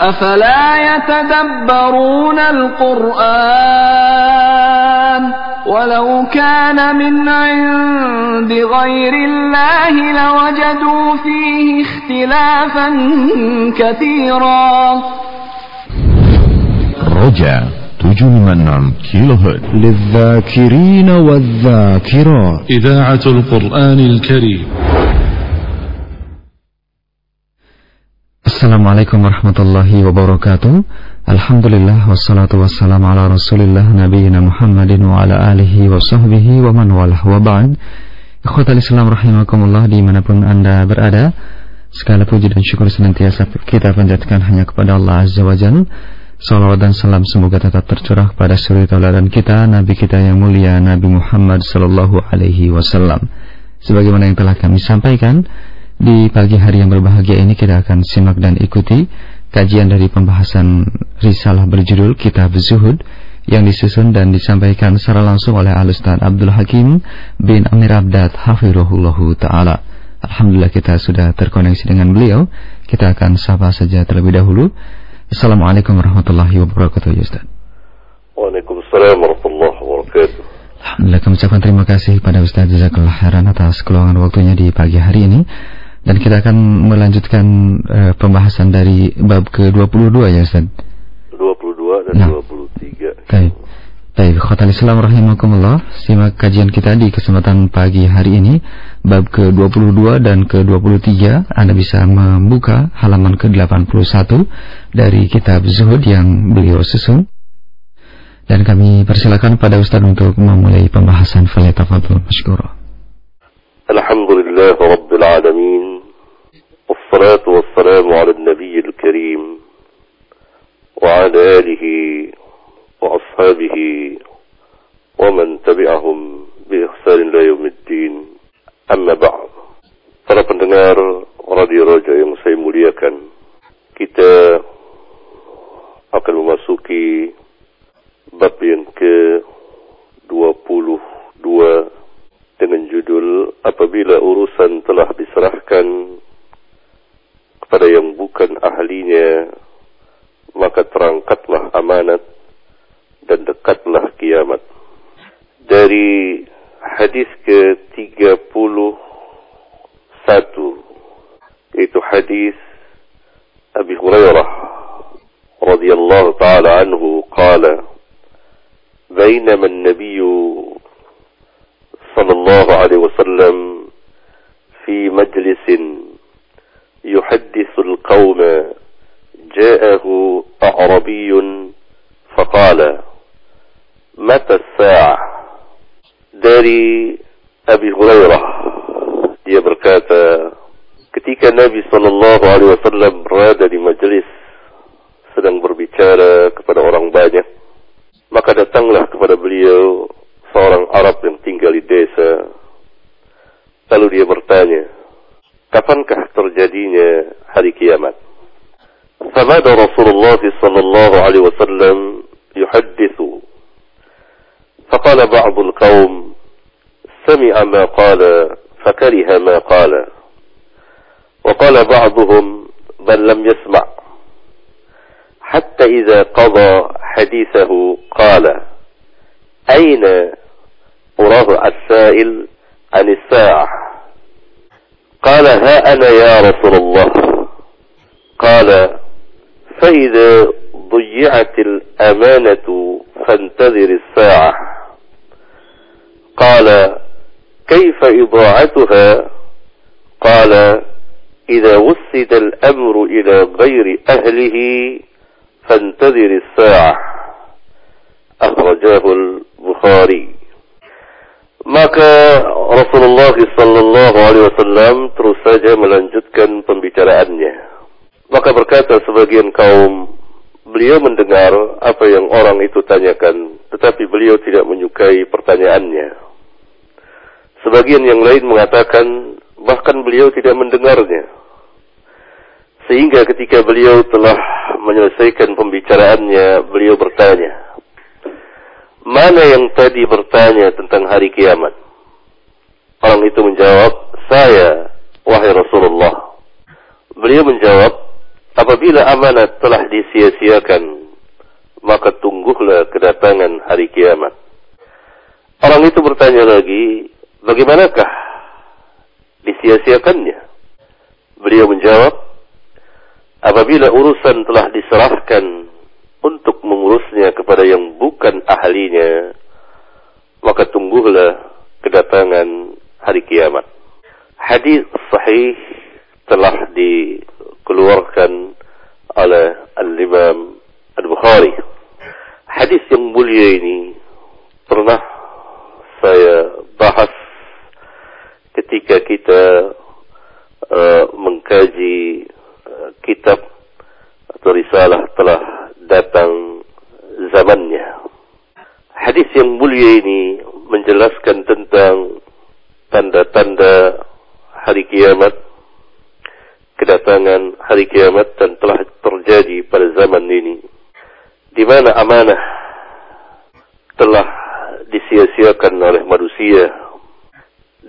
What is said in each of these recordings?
أفلا يتدبرون القرآن ولو كان من عند غير الله لوجدوا فيه اختلافا كثيرا. رجع 756 كيلو هرتز للذاكرين والذاكرات. إذاعة القرآن الكريم. Assalamualaikum warahmatullahi wabarakatuh. Alhamdulillah wassalatu wassalamu ala rasulillah Nabiina Muhammadin wa ala alihi wa sahbihi wa man walah wa ba'd. Ikhwatal Islam rahimakumullah di mana pun anda berada Segala puji dan syukur senantiasa kita panjatkan hanya kepada Allah Azza wa Jal Salawat dan salam semoga tetap tercurah kepada suri tauladan kita Nabi kita yang mulia Nabi Muhammad sallallahu alaihi wasallam. Sebagaimana yang telah kami sampaikan di pagi hari yang berbahagia ini kita akan simak dan ikuti kajian dari pembahasan risalah berjudul Kitab Zuhud yang disusun dan disampaikan secara langsung oleh Al-Ustaz Abdul Hakim bin Amir Abdad Hafirullahu Ta'ala. Alhamdulillah kita sudah terkoneksi dengan beliau. Kita akan sapa saja terlebih dahulu. Assalamualaikum warahmatullahi wabarakatuh ya Ustaz. Waalaikumsalam warahmatullahi wabarakatuh. Alhamdulillah kami ucapkan terima kasih pada Ustaz Jazakallah Khairan atas keluangan waktunya di pagi hari ini. Dan kita akan melanjutkan uh, pembahasan dari bab ke-22 ya Ustaz. 22 dan nah. 23. Baik. Baik, khotal Islam rahimakumullah. Simak kajian kita di kesempatan pagi hari ini bab ke-22 dan ke-23. Anda bisa membuka halaman ke-81 dari kitab Zuhud yang beliau susun. Dan kami persilakan pada Ustaz untuk memulai pembahasan Falyatafadul Masykurah. Alhamdulillah Rabbil Alamin والصلاة والسلام على النبي الكريم وعلى آله وأصحابه ومن تبعهم بإحسان إلى يوم الدين أما بعد Para pendengar Radio Roja yang saya muliakan Kita akan memasuki bab yang ke 22 dengan judul apabila urusan telah diserahkan kepada yang bukan ahlinya maka terangkatlah amanat dan dekatlah kiamat dari hadis ke-31 itu hadis Abi Hurairah radhiyallahu taala anhu qala بينما النبي صلى الله عليه وسلم في مجلس يحدث القوم جاءه أعربي فقال متى الساعة dari Abi Hurairah dia berkata ketika Nabi sallallahu alaihi wasallam berada di majelis sedang berbicara kepada orang banyak maka datanglah kepada beliau seorang Arab yang tinggal di desa. Lalu dia bertanya, kapankah terjadinya hari kiamat? الله صلى الله عليه وسلم يحدث فقال بعض القوم سمع ما قال فكره ما قال وقال بعضهم بل لم يسمع حتى إذا قضى حديثه قال أين أراه السائل عن الساعة قال ها أنا يا رسول الله. قال فإذا ضيعت الأمانة فانتظر الساعة. قال كيف إضاعتها؟ قال إذا وسد الأمر إلى غير أهله فانتظر الساعة. أخرجاه البخاري. Maka Rasulullah sallallahu alaihi wasallam terus saja melanjutkan pembicaraannya. Maka berkata sebagian kaum beliau mendengar apa yang orang itu tanyakan tetapi beliau tidak menyukai pertanyaannya. Sebagian yang lain mengatakan bahkan beliau tidak mendengarnya. Sehingga ketika beliau telah menyelesaikan pembicaraannya, beliau bertanya, mana yang tadi bertanya tentang hari kiamat? Orang itu menjawab, saya, wahai Rasulullah. Beliau menjawab, apabila amanat telah disia-siakan, maka tungguhlah kedatangan hari kiamat. Orang itu bertanya lagi, bagaimanakah disia-siakannya? Beliau menjawab, apabila urusan telah diserahkan untuk mengurusnya kepada yang bukan ahlinya, maka tungguhlah kedatangan hari kiamat. Hadis sahih telah dikeluarkan oleh Al-Imam Al-Bukhari. Hadis yang mulia ini pernah saya bahas ketika kita uh, mengkaji uh, kitab atau risalah telah datang zamannya. Hadis yang mulia ini menjelaskan tentang tanda-tanda hari kiamat, kedatangan hari kiamat dan telah terjadi pada zaman ini, di mana amanah telah disia-siakan oleh manusia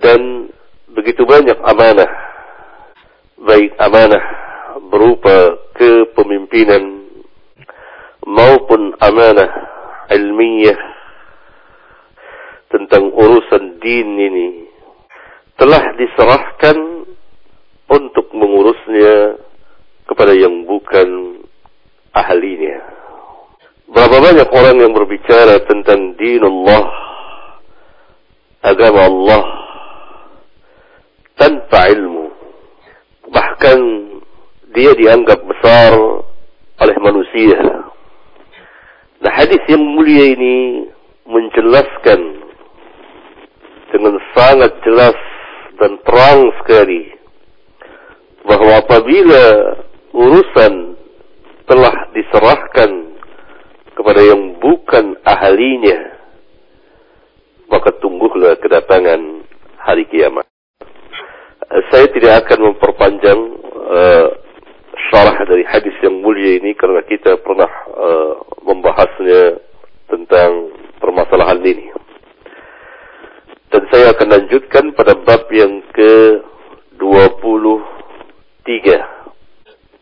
dan begitu banyak amanah, baik amanah berupa kepemimpinan maupun amanah ilmiah tentang urusan din ini telah diserahkan untuk mengurusnya kepada yang bukan ahlinya. Berapa banyak orang yang berbicara tentang din Allah, agama Allah, tanpa ilmu. Bahkan dia dianggap besar oleh manusia. Nah hadis yang mulia ini menjelaskan dengan sangat jelas dan terang sekali bahwa apabila urusan telah diserahkan kepada yang bukan ahlinya maka tungguhlah kedatangan hari kiamat. Saya tidak akan memperpanjang uh, syarah dari hadis yang mulia ini karena kita pernah uh, membahasnya tentang permasalahan ini dan saya akan lanjutkan pada bab yang ke-23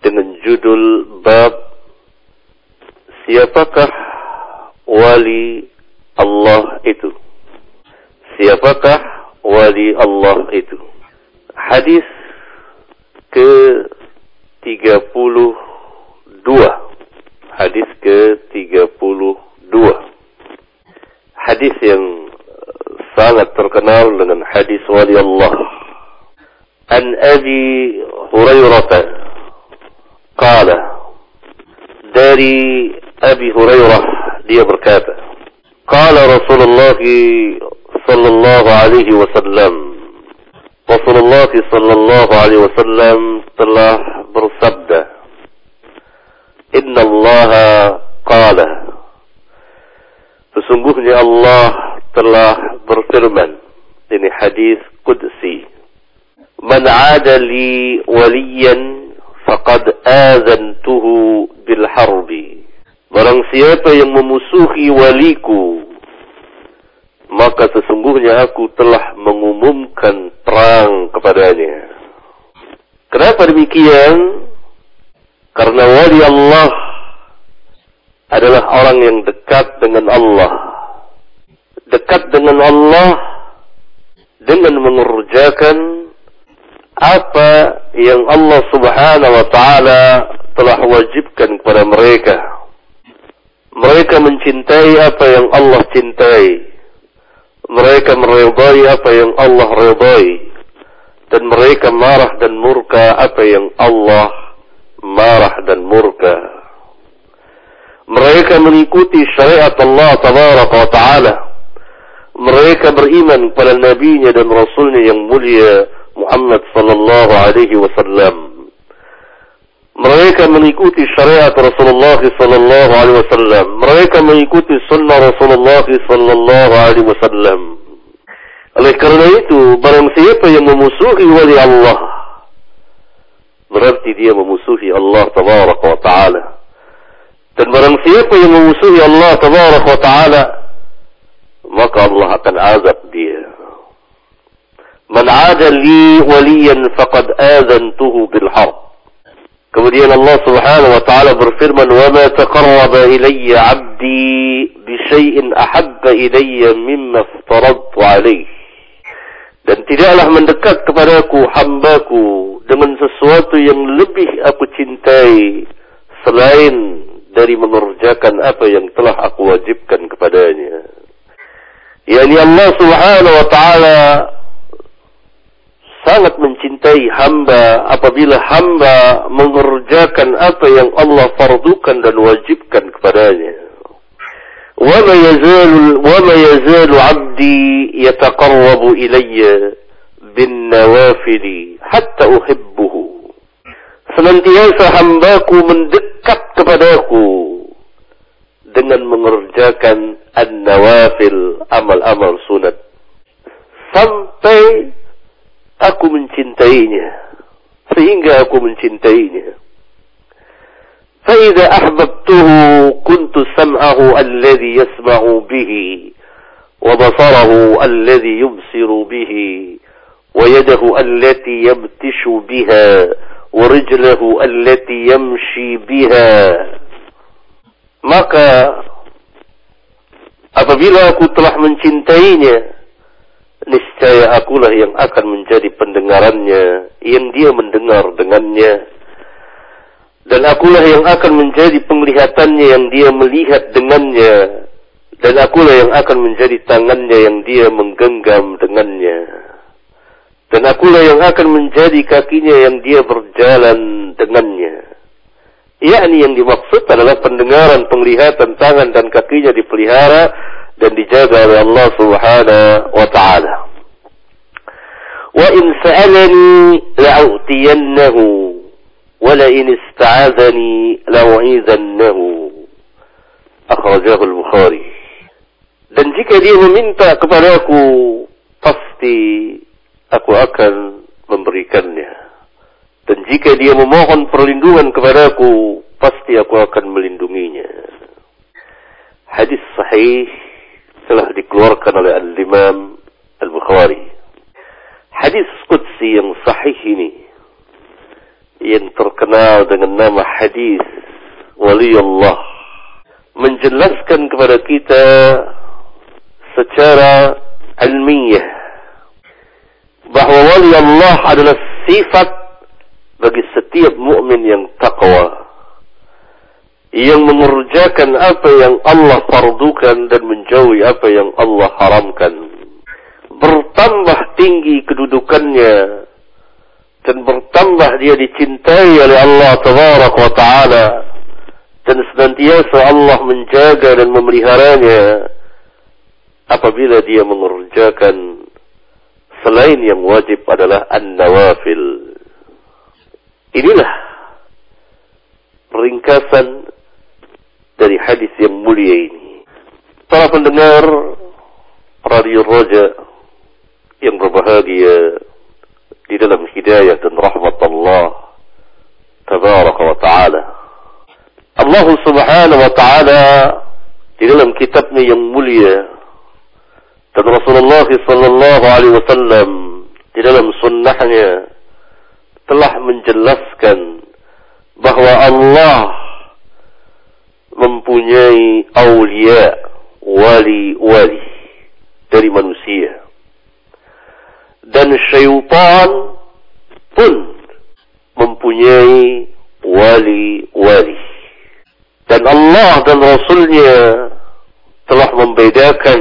dengan judul bab Siapakah wali Allah itu? Siapakah wali Allah itu? Hadis ke-32 Hadis ke-32 Hadis yang sangat terkenal dengan hadis wali Allah. An Abi Hurairah qala dari Abi Hurairah dia berkata qala Rasulullah sallallahu alaihi wasallam Rasulullah sallallahu alaihi wasallam telah bersabda Inna Allah qala. Sesungguhnya Allah telah berfirman ini hadis qudsi man ada li waliyan faqad azantuhu bil harbi. Barang siapa yang memusuhi waliku maka sesungguhnya aku telah mengumumkan perang kepadanya kenapa demikian karena wali Allah adalah orang yang dekat dengan Allah dekat dengan Allah dengan mengerjakan apa yang Allah Subhanahu wa taala telah wajibkan kepada mereka. Mereka mencintai apa yang Allah cintai. Mereka meridai apa yang Allah ridai. Dan mereka marah dan murka apa yang Allah marah dan murka. Mereka mengikuti syariat Allah tabaraka wa ta'ala mereka beriman kepada nabinya dan rasulnya yang mulia Muhammad sallallahu alaihi wasallam. Mereka mengikuti syariat Rasulullah sallallahu alaihi wasallam. Mereka mengikuti sunnah Rasulullah sallallahu alaihi wasallam. Oleh karena itu, barang siapa yang memusuhi wali Allah, berarti dia memusuhi Allah tabaraka wa taala. Dan barang siapa yang memusuhi Allah tabaraka wa taala, maka Allah akan azab dia. Man 'ada li waliyan faqad azantuhu bil harb. Kemudian Allah Subhanahu wa taala berfirman, "Wa ma taqarraba ilayya 'abdi bi syai'in ahabba ilayya mimma aftaradtu 'alayhi." Dan tidaklah mendekat kepadaku hambaku dengan sesuatu yang lebih aku cintai selain dari mengerjakan apa yang telah aku wajibkan kepadanya. Yani Allah Subhanahu wa taala sangat mencintai hamba apabila hamba mengerjakan apa yang Allah fardukan dan wajibkan kepadanya. وما يزال وما يزال عبدي يتقرب إلي بالنوافل حتى أحبه senantiasa hambaku mendekat kepadaku dengan mengerjakan an-nawafil amal-amal sunat sampai aku mencintainya sehingga aku mencintainya فإذا أحببته كنت سمعه الذي يسمع به وبصره الذي يبصر به ويده التي يبتش بها ورجله التي يمشي بها. maka apabila aku telah mencintainya niscaya akulah yang akan menjadi pendengarannya. Yang dia mendengar dengannya. Dan akulah yang akan menjadi penglihatannya yang dia melihat dengannya. Dan akulah yang akan menjadi tangannya yang dia menggenggam dengannya. Dan akulah yang akan menjadi kakinya yang dia berjalan dengannya. Yakni yang dimaksud adalah pendengaran, penglihatan tangan dan kakinya dipelihara dan dijaga oleh Allah Subhanahu wa taala. Wa in sa'alani la'utiyannahu wa la in ista'adzani la'u'izannahu. Akhrajahu al-Bukhari. Dan jika dia meminta kepadaku, pasti aku akan memberikannya. Dan jika dia memohon perlindungan kepadaku, pasti aku akan melindunginya. Hadis sahih telah dikeluarkan oleh Al-Imam Al-Bukhari. Hadis Qudsi yang sahih ini, yang terkenal dengan nama hadis Waliullah, menjelaskan kepada kita secara ilmiah bahwa wali Allah adalah sifat bagi setiap mukmin yang takwa yang mengerjakan apa yang Allah fardukan dan menjauhi apa yang Allah haramkan. Bertambah tinggi kedudukannya dan bertambah dia dicintai oleh Allah tabarak wa taala dan senantiasa Allah menjaga dan memeliharanya apabila dia mengerjakan selain yang wajib adalah an-nawafil. Inilah ringkasan dari hadis yang mulia ini. Para pendengar Radio Roja yang berbahagia di dalam hidayah dan rahmat Allah tabaraka wa ta'ala. Allah subhanahu wa ta'ala di dalam kitabnya yang mulia dan Rasulullah sallallahu alaihi wasallam di dalam sunnahnya telah menjelaskan bahwa Allah mempunyai aulia wali-wali dari manusia. Dan syaitan pun mempunyai wali-wali dan Allah dan Rasulnya telah membedakan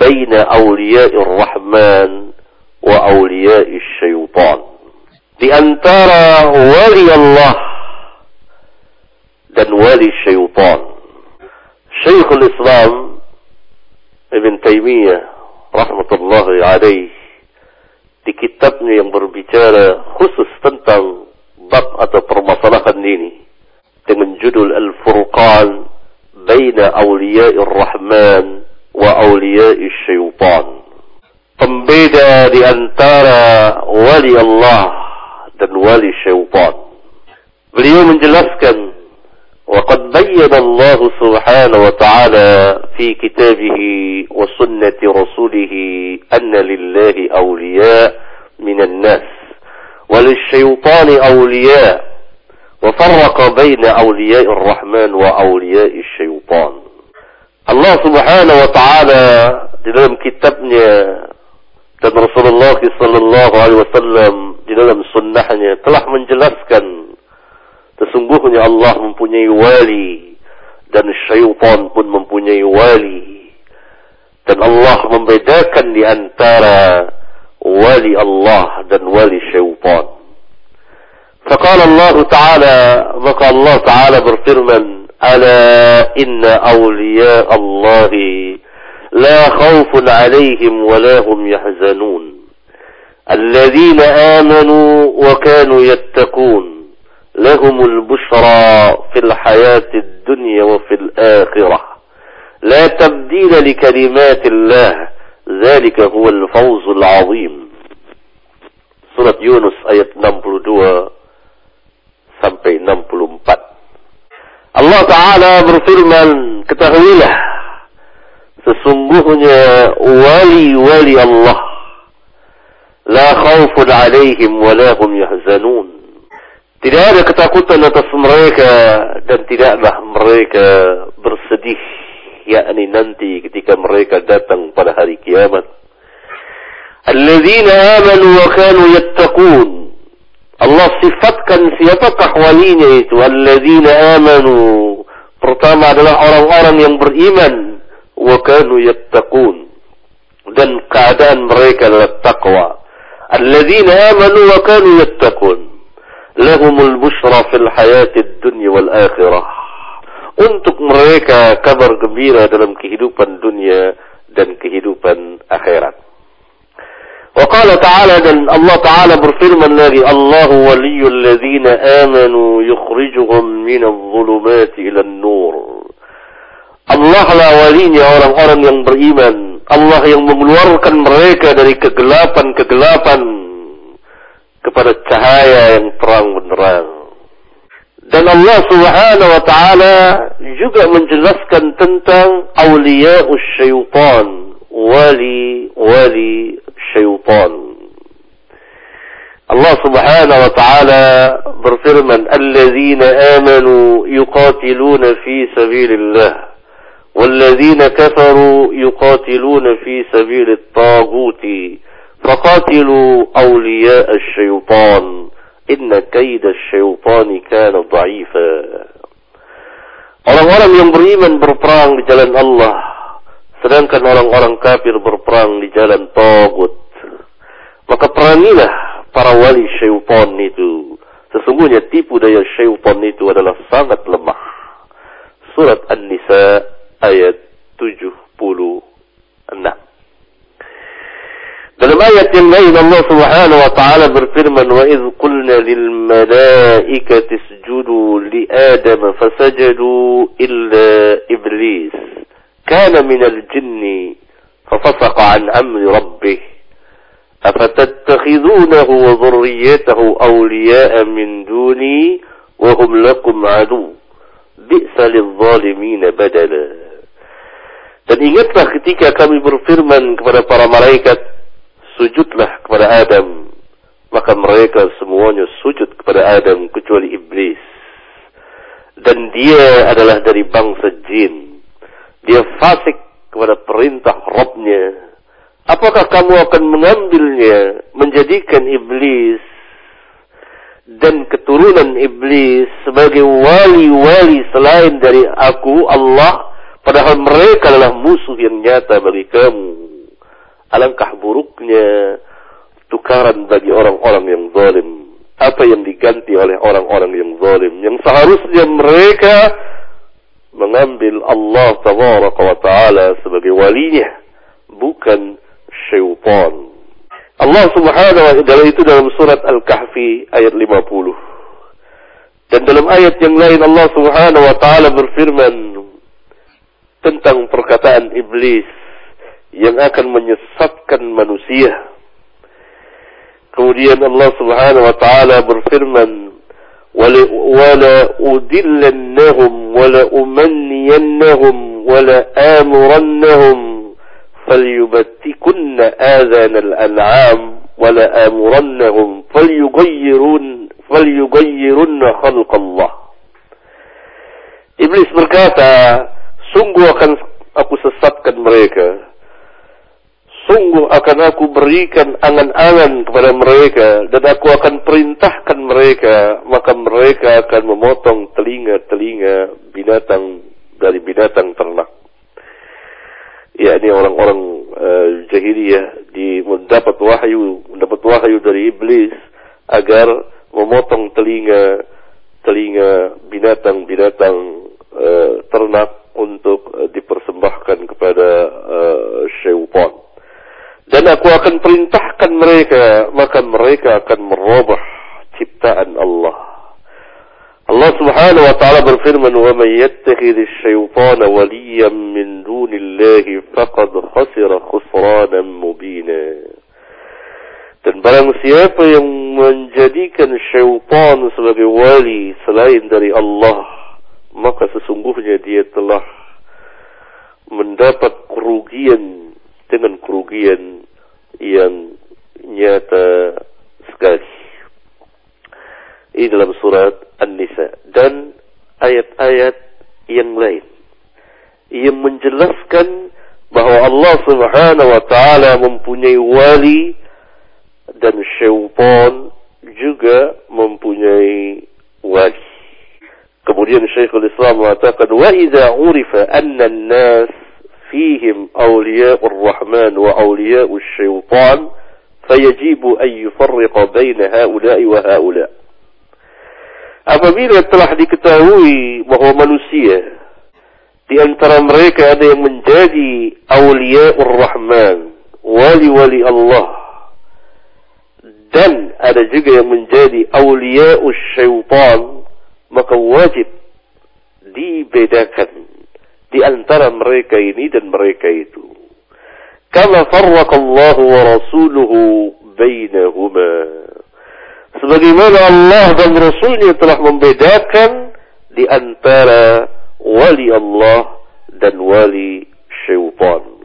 baina awliya'ir rahman wa awliya'is syaitan. Di antara wali Allah dan wali syaitan. Syekhul Islam Ibn Taymiyah rahmatullahi alaih di kitabnya yang berbicara khusus tentang bab atau permasalahan ini dengan judul Al-Furqan baina awliya'ir rahman wa awliya'is syaitan. Pembeda di antara wali Allah dan wali syaitan. Beliau menjelaskan وقد بين الله سبحانه وتعالى في كتابه وسنة رسوله أن لله أولياء من الناس وللشيطان أولياء وفرق بين أولياء الرحمن وأولياء الشيطان. الله سبحانه وتعالى دلالة كتابنا dan Rasulullah sallallahu alaihi wasallam di dalam sunnahnya telah menjelaskan sesungguhnya Allah mempunyai wali dan syaitan pun mempunyai wali dan Allah membedakan di antara wali Allah dan wali syaitan فقال الله تعالى maka Allah Ta'ala berfirman ألا إن أولياء الله لا خوف عليهم ولا هم يحزنون الذين آمنوا وكانوا يتقون لهم البشرى في الحياة الدنيا وفي الآخرة لا تبديل لكلمات الله ذلك هو الفوز العظيم سورة يونس آية 62 sampai 64 Allah Ta'ala berfirman, ketahuilah, sesungguhnya wali-wali Allah, la khawfun alaihim wa la hum yahzanun. Tidak ada ketakutan atas mereka dan tidaklah mereka bersedih, yakni nanti ketika mereka datang pada hari kiamat. Alladzina amanu wa kanu yattaqun. Allah sifatkan siapakah walinya itu? Alladzina amanu. Pertama adalah orang-orang yang beriman. Wa kanu yattaqun. Dan keadaan mereka adalah takwa alladzina amanu wa kanu yattaqun lahumul bushra fil hayatid dunya wal akhirah untuk mereka kabar gembira dalam kehidupan dunia dan kehidupan akhirat وقال تعالى dan Allah Ta'ala berfirman lagi Allah waliyul ladzina amanu yukhrijuhum minadh dhulumati ilan nur Allah lah walinya orang-orang yang beriman Allah yang mengeluarkan mereka dari kegelapan-kegelapan kepada cahaya yang terang benderang dan Allah Subhanahu wa taala juga menjelaskan tentang awliya syaitan wali wali syaitan. Allah Subhanahu wa taala berfirman, "Alladzina amanu yuqatiluna fi sabilillah." والذين كفروا يقاتلون في سبيل الطاغوت فقاتلوا أولياء الشيطان إن كيد الشيطان كان ضعيفا Orang-orang yang beriman berperang di jalan Allah Sedangkan orang-orang kafir berperang di jalan Togut maka perangilah para wali syaitan itu. Sesungguhnya tipu daya syaitan itu adalah sangat lemah. Surat An-Nisa ayat 76. فلم يتم إلى الله سبحانه وتعالى برفرما وإذ قلنا للملائكة اسجدوا لآدم فسجدوا إلا إبليس كان من الجن ففسق عن أمر ربه. أفتتخذونه وذريته أولياء من دوني وهم لكم عدو. بئس للظالمين بدلا. Dan ingatlah ketika kami berfirman kepada para malaikat sujudlah kepada Adam. Maka mereka semuanya sujud kepada Adam kecuali iblis. Dan dia adalah dari bangsa jin. Dia fasik kepada perintah Robnya. Apakah kamu akan mengambilnya, menjadikan iblis dan keturunan iblis sebagai wali-wali selain dari aku, Allah, padahal mereka adalah musuh yang nyata bagi kamu. Alangkah buruknya tukaran bagi orang-orang yang zalim. Apa yang diganti oleh orang-orang yang zalim. Yang seharusnya mereka mengambil Allah Taala sebagai walinya. Bukan syaitan. Allah Subhanahu wa taala itu dalam surat Al-Kahfi ayat 50. Dan dalam ayat yang lain Allah Subhanahu wa taala berfirman tentang perkataan iblis yang akan menyesatkan manusia. Kemudian Allah Subhanahu wa taala berfirman ولا أدلنهم ولا أمنينهم ولا آمرنهم فليبتكن آذان الأنعام ولا آمرنهم فليغيرون falyughayyirunna khalqallah. Iblis berkata, sungguh akan aku sesatkan mereka. Sungguh akan aku berikan angan-angan kepada mereka dan aku akan perintahkan mereka, maka mereka akan memotong telinga-telinga binatang dari binatang ternak. Ya, ini orang-orang uh, jahiliyah di mendapat wahyu, mendapat wahyu dari iblis agar memotong telinga telinga binatang-binatang uh, ternak untuk uh, dipersembahkan kepada uh, syaitan dan aku akan perintahkan mereka maka mereka akan merubah ciptaan Allah Allah Subhanahu wa taala berfirman wa may yattakhidh asy-syaitana waliyan min dunillahi faqad khasira khusranan mubina dan barang siapa yang menjadikan syaitan sebagai wali selain dari Allah maka sesungguhnya dia telah mendapat kerugian dengan kerugian yang nyata sekali. Ini dalam surat An-Nisa dan ayat-ayat yang lain yang menjelaskan bahwa Allah Subhanahu wa taala mempunyai wali dan syaitan juga mempunyai wali. Kemudian Syekhul Islam mengatakan wa idza urifa anna an-nas فيهم أولياء الرحمن وأولياء الشيطان فيجب أن يفرق بين هؤلاء وهؤلاء Apabila telah diketahui bahwa manusia di antara mereka ada yang menjadi awliyaur rahman, wali-wali Allah dan ada juga yang menjadi awliyaus syaitan, maka wajib dibedakan di antara mereka ini dan mereka itu. Kama farraqallahu wa rasuluhu bainahuma. Sebagaimana Allah dan Rasulnya telah membedakan di antara wali Allah dan wali syaitan.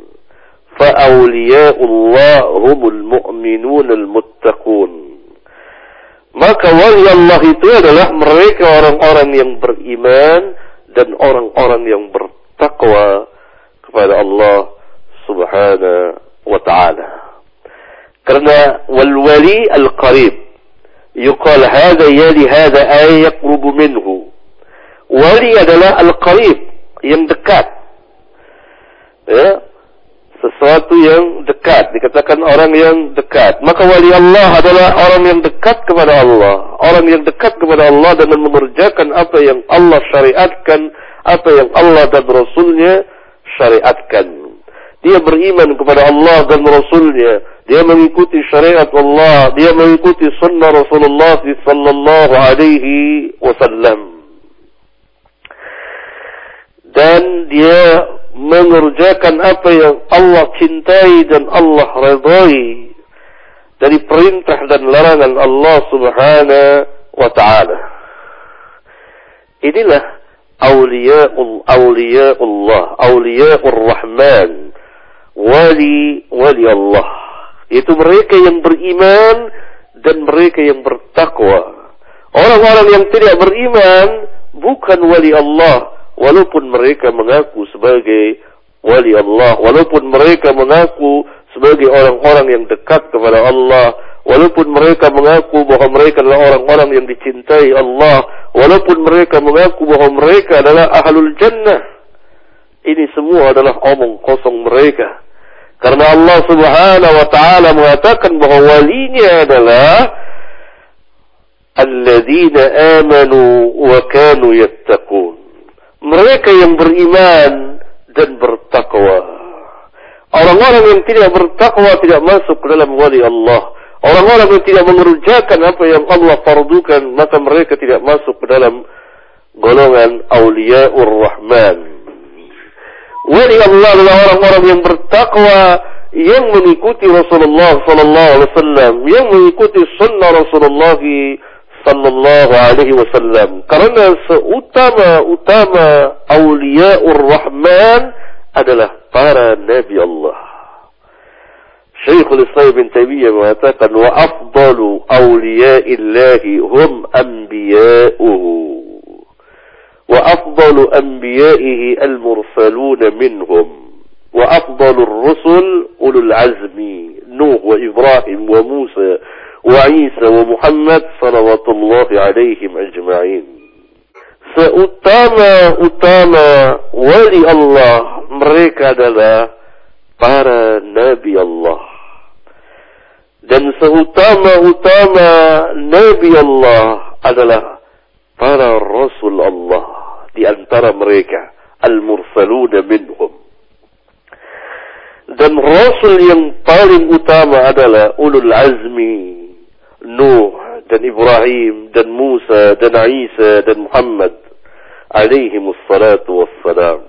فأولياء humul mu'minun al-muttaqun. Maka wali Allah itu adalah mereka orang-orang yang beriman dan orang-orang yang ber taqwa kepada Allah Subhanahu wa taala. Karena wal wali al qarib yuqal hadha yali hadha ay yaqrubu minhu. Wali adalah al qarib yang dekat. Ya, sesuatu yang dekat dikatakan orang yang dekat maka wali Allah adalah orang yang dekat kepada Allah orang yang dekat kepada Allah dengan mengerjakan apa yang Allah syariatkan apa yang Allah dan Rasulnya syariatkan. Dia beriman kepada Allah dan Rasulnya. Dia mengikuti syariat Allah. Dia mengikuti sunnah Rasulullah sallallahu alaihi wasallam. Dan dia mengerjakan apa yang Allah cintai dan Allah redai dari perintah dan larangan Allah subhanahu wa ta'ala. Inilah awliyaul awliyaullah. Awliyaur rahman. Wali wali Allah. Itu mereka yang beriman dan mereka yang bertakwa. Orang-orang yang tidak beriman bukan wali Allah walaupun mereka mengaku sebagai wali Allah walaupun mereka mengaku sebagai orang-orang yang dekat kepada Allah walaupun mereka mengaku bahwa mereka adalah orang-orang yang dicintai Allah, walaupun mereka mengaku bahwa mereka adalah ahlul jannah, ini semua adalah omong kosong mereka. Karena Allah Subhanahu wa taala mengatakan bahwa walinya adalah alladzina amanu wa kanu yattaqun. Mereka yang beriman dan bertakwa. Orang-orang yang tidak bertakwa tidak masuk ke dalam wali Allah. Orang-orang yang tidak mengerjakan apa yang Allah fardukan, maka mereka tidak masuk ke dalam golongan awliyaur rahman. Wali Allah adalah orang-orang yang bertakwa, yang mengikuti Rasulullah sallallahu alaihi wasallam, yang mengikuti sunnah Rasulullah sallallahu alaihi wasallam. Karena seutama-utama awliyaur rahman adalah para nabi Allah. Syekhul Islam bin Taimiyah mengatakan wa afdalu awliyaillahi hum anbiya'uhu wa afdalu anbiya'ihi al-mursaluna minhum wa afdalu ar-rusul ulul azmi Nuh wa Ibrahim wa Musa wa Isa wa Muhammad salawatullahi alaihim ajma'in seutama-utama wali Allah mereka adalah para nabi Allah dan seutama-utama Nabi Allah adalah para Rasul Allah di antara mereka al-mursaluna minhum dan Rasul yang paling utama adalah ulul azmi Nuh dan Ibrahim dan Musa dan Isa dan Muhammad alaihi wassalatu wassalam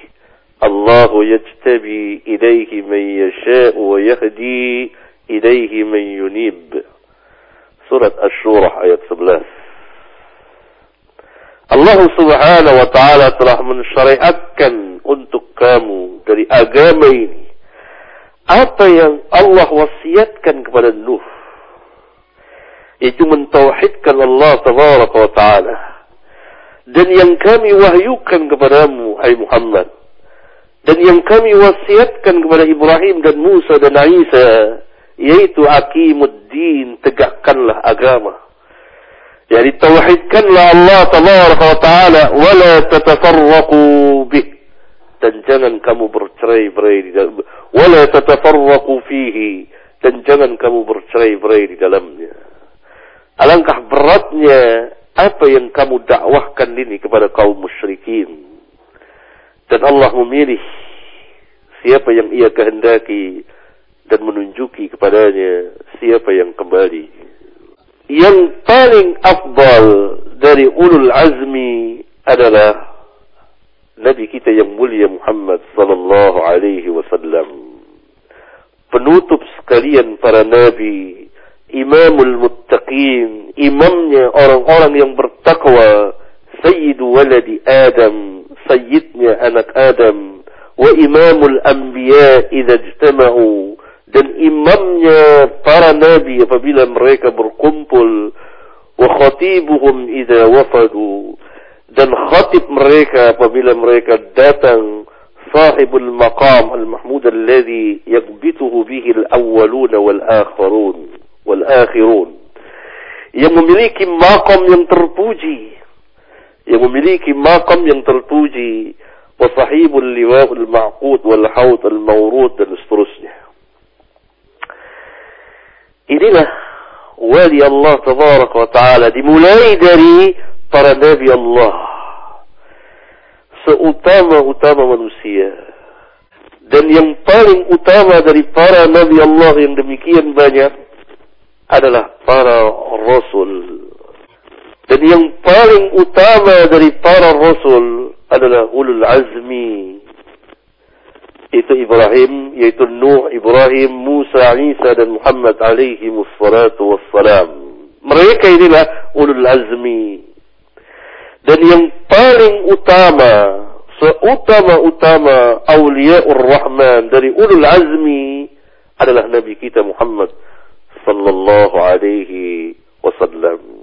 الله يجتبي إليه من يشاء ويهدي ilaihi man yunib. Surat Asy-Syura ayat 11. Allah Subhanahu wa taala telah mensyariatkan untuk kamu dari agama ini apa yang Allah wasiatkan kepada Nuh yaitu mentauhidkan Allah tabaraka wa taala dan yang kami wahyukan kepadamu hai Muhammad dan yang kami wasiatkan kepada Ibrahim dan Musa dan Isa yaitu aqimuddin tegakkanlah agama. Jadi tauhidkanlah Allah tabaraka wa taala wala tatafarraqu bih. Dan jangan kamu bercerai-berai di dalam wala tatafarraqu fihi. Dan jangan kamu bercerai-berai di dalamnya. Alangkah beratnya apa yang kamu dakwahkan ini kepada kaum musyrikin dan Allah memilih siapa yang ia kehendaki dan menunjuki kepadanya siapa yang kembali. Yang paling afdal dari ulul azmi adalah Nabi kita yang mulia Muhammad sallallahu alaihi wasallam. Penutup sekalian para nabi, imamul muttaqin, imamnya orang-orang yang bertakwa, sayyidu waladi Adam, sayyidnya anak Adam, imamul anbiya idza ijtama'u dan imamnya para nabi apabila mereka berkumpul wa khatibuhum idza wafadu dan khatib mereka apabila mereka datang sahibul maqam al-mahmud alladhi yaghbituhu bihi al-awwalun wal-akhirun wal-akhirun yang memiliki maqam yang terpuji yang memiliki maqam yang terpuji wa sahibul liwa'ul ma'qud wal haud al-mawrud dan seterusnya Inilah wali Allah tabaraka wa ta'ala dimulai dari para nabi Allah. Seutama-utama manusia. Dan yang paling utama dari para nabi Allah yang demikian banyak adalah para rasul. Dan yang paling utama dari para rasul adalah ulul azmi itu Ibrahim, yaitu Nuh, Ibrahim, Musa, Isa dan Muhammad alaihi wassalatu wassalam. Mereka inilah ulul azmi. Dan yang paling utama, seutama-utama awliyaur rahman dari ulul azmi adalah Nabi kita Muhammad sallallahu alaihi wasallam.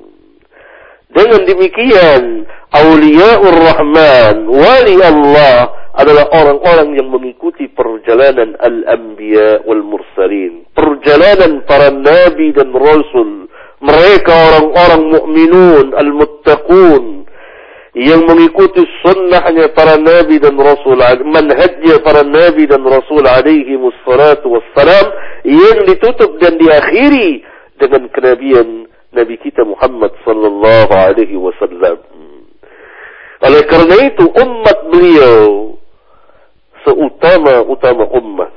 Dengan demikian, awliyaur rahman, wali Allah adalah orang-orang yang mengikuti perjalanan al-anbiya wal mursalin. Perjalanan para nabi dan rasul. Mereka orang-orang mukminun al-muttaqun yang mengikuti sunnahnya para nabi dan rasul, manhajnya para nabi dan rasul alaihi wassalatu wassalam yang ditutup dan diakhiri dengan kenabian Nabi kita sallallahu alaihi wasallam. Oleh karena itu umat beliau seutama-utama ummah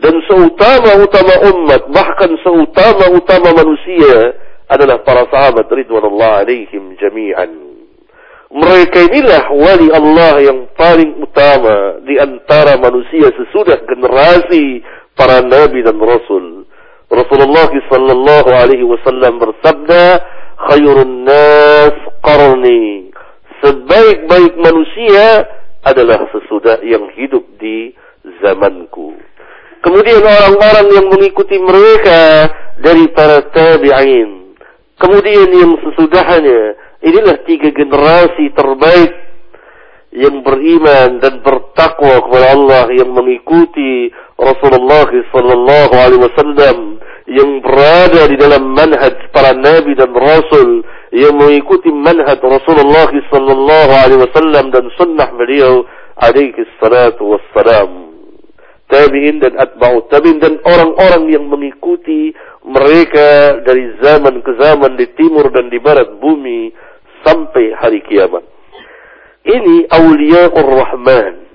dan seutama-utama umat bahkan seutama-utama manusia adalah para sahabat ridwanullah alaihim jami'an mereka inilah wali Allah yang paling utama di antara manusia sesudah generasi para nabi dan rasul. Rasulullah sallallahu alaihi wasallam bersabda, "Khairun nas qarni." Sebaik-baik manusia adalah sesudah yang hidup di zamanku. Kemudian orang-orang yang mengikuti mereka dari para tabi'in. Kemudian yang sesudahnya inilah tiga generasi terbaik yang beriman dan bertakwa kepada Allah yang mengikuti Rasulullah sallallahu alaihi wasallam yang berada di dalam manhaj para nabi dan rasul yang mengikuti manhaj Rasulullah sallallahu alaihi wasallam dan sunnah beliau alaihi salatu wassalam tabi'in dan atba'u tabi'in dan orang-orang yang mengikuti mereka dari zaman ke zaman di timur dan di barat bumi sampai hari kiamat. Ini awliyaur rahman.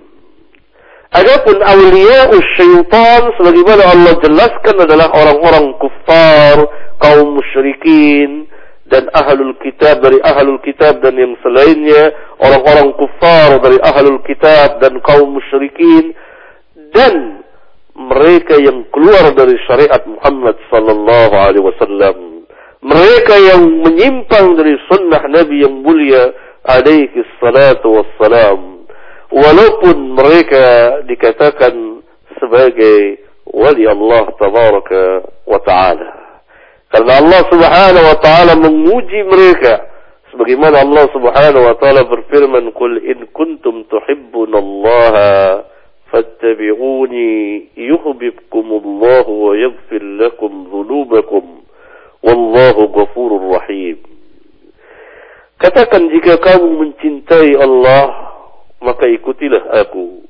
Adapun awliyaus syaitan sebagaimana Allah jelaskan adalah orang-orang kufar, kaum musyrikin dan ahlul kitab dari ahlul kitab dan yang selainnya, orang-orang kufar dari ahlul kitab dan kaum musyrikin dan mereka yang keluar dari syariat Muhammad sallallahu alaihi wasallam. Mereka yang menyimpang dari sunnah Nabi yang mulia alaihi salatu wassalam walaupun mereka dikatakan sebagai wali Allah tabaraka wa taala karena Allah subhanahu wa taala menguji mereka sebagaimana Allah subhanahu wa taala berfirman qul in kuntum tuhibbunallaha فاتبعوني يحببكم الله ويغفر لكم ذنوبكم والله غفور رحيم Katakan jika kamu mencintai Allah, maka ikutilah aku.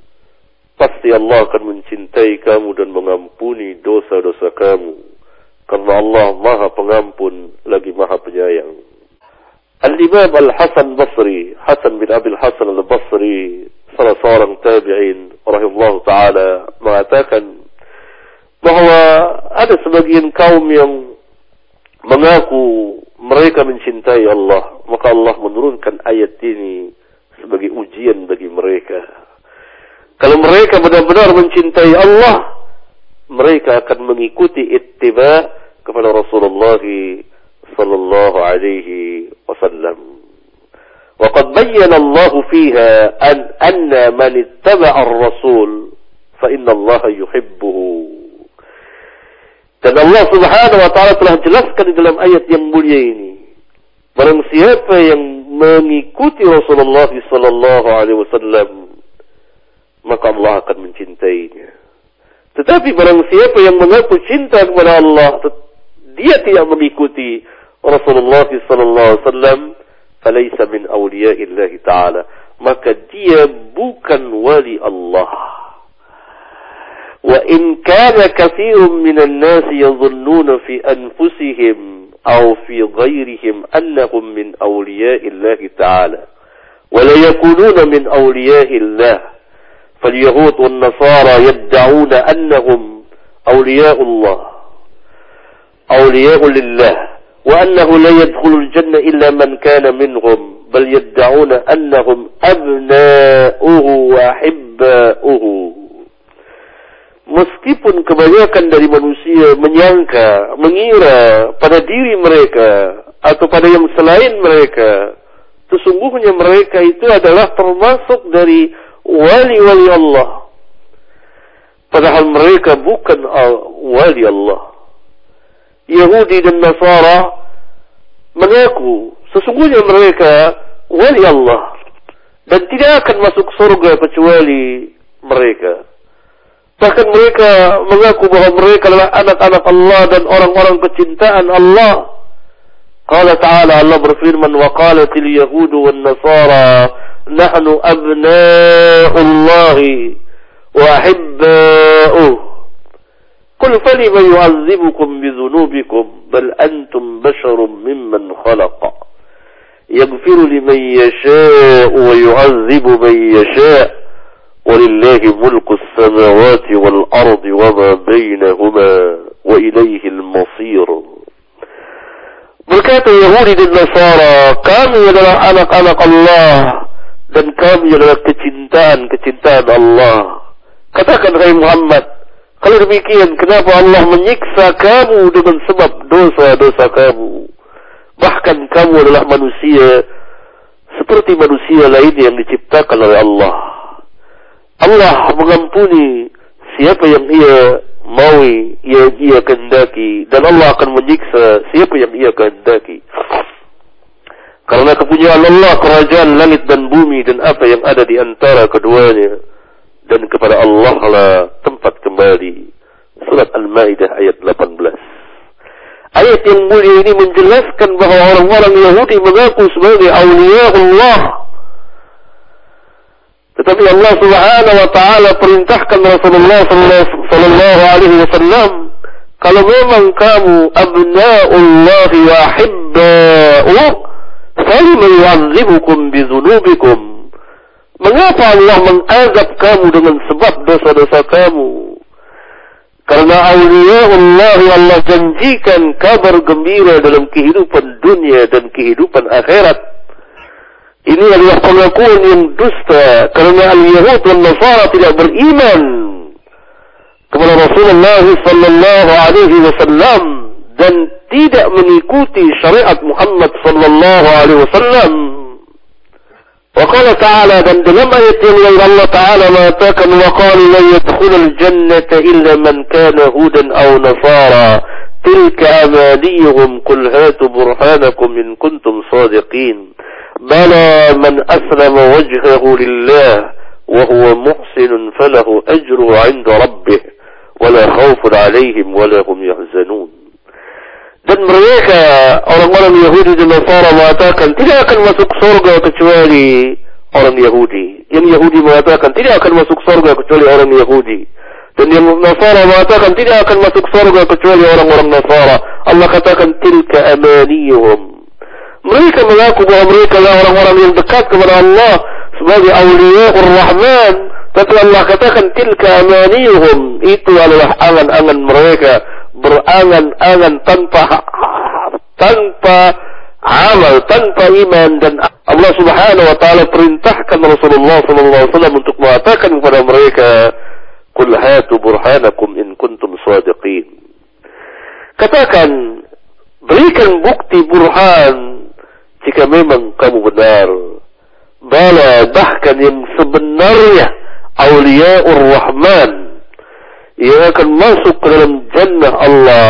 Pasti Allah akan mencintai kamu dan mengampuni dosa-dosa kamu. Karena Allah maha pengampun lagi maha penyayang. Al-Imam Al-Hasan Basri, Hasan bin Abil Hasan Al-Basri, salah seorang tabi'in rahimahullah taala mengatakan bahwa ada sebagian kaum yang mengaku mereka mencintai Allah, maka Allah menurunkan ayat ini sebagai ujian bagi mereka. Kalau mereka benar-benar mencintai Allah, mereka akan mengikuti ittiba kepada Rasulullah sallallahu alaihi wasallam. وقد بين الله فيها أن, أن من اتبع الرسول فإن الله يحبه dan Allah subhanahu wa ta'ala telah jelaskan di dalam ayat yang mulia ini barang siapa yang mengikuti Rasulullah sallallahu alaihi wasallam maka Allah akan mencintainya tetapi barang siapa yang mengaku cinta kepada Allah dia tidak mengikuti Rasulullah sallallahu alaihi wasallam فليس من أولياء الله تعالى maka dia bukan wali Allah وإن كان كثير من الناس يظنون في أنفسهم أو في غيرهم أنهم من أولياء الله تعالى. ولا يكونون من أولياء الله. فاليهود والنصارى يدعون أنهم أولياء الله. أولياء لله. وأنه لا يدخل الجنة إلا من كان منهم. بل يدعون أنهم أبناؤه وأحباؤه. Meskipun kebanyakan dari manusia menyangka, mengira pada diri mereka atau pada yang selain mereka, sesungguhnya mereka itu adalah termasuk dari wali-wali Allah. Padahal mereka bukan wali Allah. Yahudi dan Nasara mengaku sesungguhnya mereka wali Allah dan tidak akan masuk surga kecuali mereka. Bahkan mereka mengaku bahwa mereka adalah anak-anak Allah dan orang-orang kecintaan Allah. Qala ta'ala Allah berfirman wa qalatil yahudu wan nasara nahnu abna'u Allah wa ahibba'uh قل فلم يعذبكم بذنوبكم بل أنتم بشر ممن خلق يغفر لمن يشاء ويعذب من يشاء ولله ملك السماوات والأرض وما بينهما وإليه المصير Berkata Yahudi dan Nasara, kami adalah anak-anak Allah dan kami adalah kecintaan-kecintaan Allah. Katakan hai Muhammad, kalau demikian kenapa Allah menyiksa kamu dengan sebab dosa-dosa kamu? Bahkan kamu adalah manusia seperti manusia lain yang diciptakan oleh Allah. Allah mengampuni siapa yang ia maui ia ia kehendaki dan Allah akan menyiksa siapa yang ia kehendaki. Karena kepunyaan Allah kerajaan langit dan bumi dan apa yang ada di antara keduanya dan kepada Allah lah tempat kembali. Surat Al-Maidah ayat 18. Ayat yang mulia ini menjelaskan bahawa orang-orang Yahudi mengaku sebagai awliya Allah. Tetapi Allah Subhanahu wa taala perintahkan Rasulullah sallallahu alaihi wasallam kalau memang kamu abna'ullah wa hibba'u falima yu'adzibukum bi dzunubikum Mengapa Allah mengazab kamu dengan sebab dosa-dosa kamu? Karena Allah Allah janjikan kabar gembira dalam kehidupan dunia dan kehidupan akhirat. Ini adalah pengakuan yang dusta karena al-Yahud dan Nasara tidak beriman kepada Rasulullah sallallahu alaihi wasallam dan tidak mengikuti syariat Muhammad sallallahu alaihi wasallam. وقال تعالى dan dalam ayat yang lain Allah Ta'ala mengatakan وقالوا لن يدخل الجنة إلا من كان هودا أو نصارى تلك أمانيهم قل هاتوا برهانكم إن كنتم صادقين بلى من أسلم وجهه لله وهو محسن فله أجر عند ربه ولا خوف عليهم ولا هم يحزنون dan mereka orang-orang Yahudi dan Nasara mengatakan tidak akan masuk surga kecuali orang Yahudi. Yang Yahudi mengatakan tidak akan masuk surga kecuali orang Yahudi. Dan yang Nasara mengatakan tidak akan masuk surga kecuali orang-orang Nasara. Allah katakan tilka amaniyuhum. Mereka mengaku bahwa mereka adalah orang-orang yang dekat kepada Allah sebagai awliya rahman Tapi Allah katakan tilka amaniyuhum. Itu adalah angan-angan mereka. Berangan-angan tanpa tanpa amal, tanpa iman dan Allah Subhanahu wa taala perintahkan Rasulullah sallallahu alaihi wasallam untuk mengatakan kepada mereka, "Qul hatu burhanakum in kuntum shadiqin." Katakan, berikan bukti burhan memang kamu benar. Bala bahkan yang sebenarnya Ur Rahman yang akan masuk ke dalam jannah Allah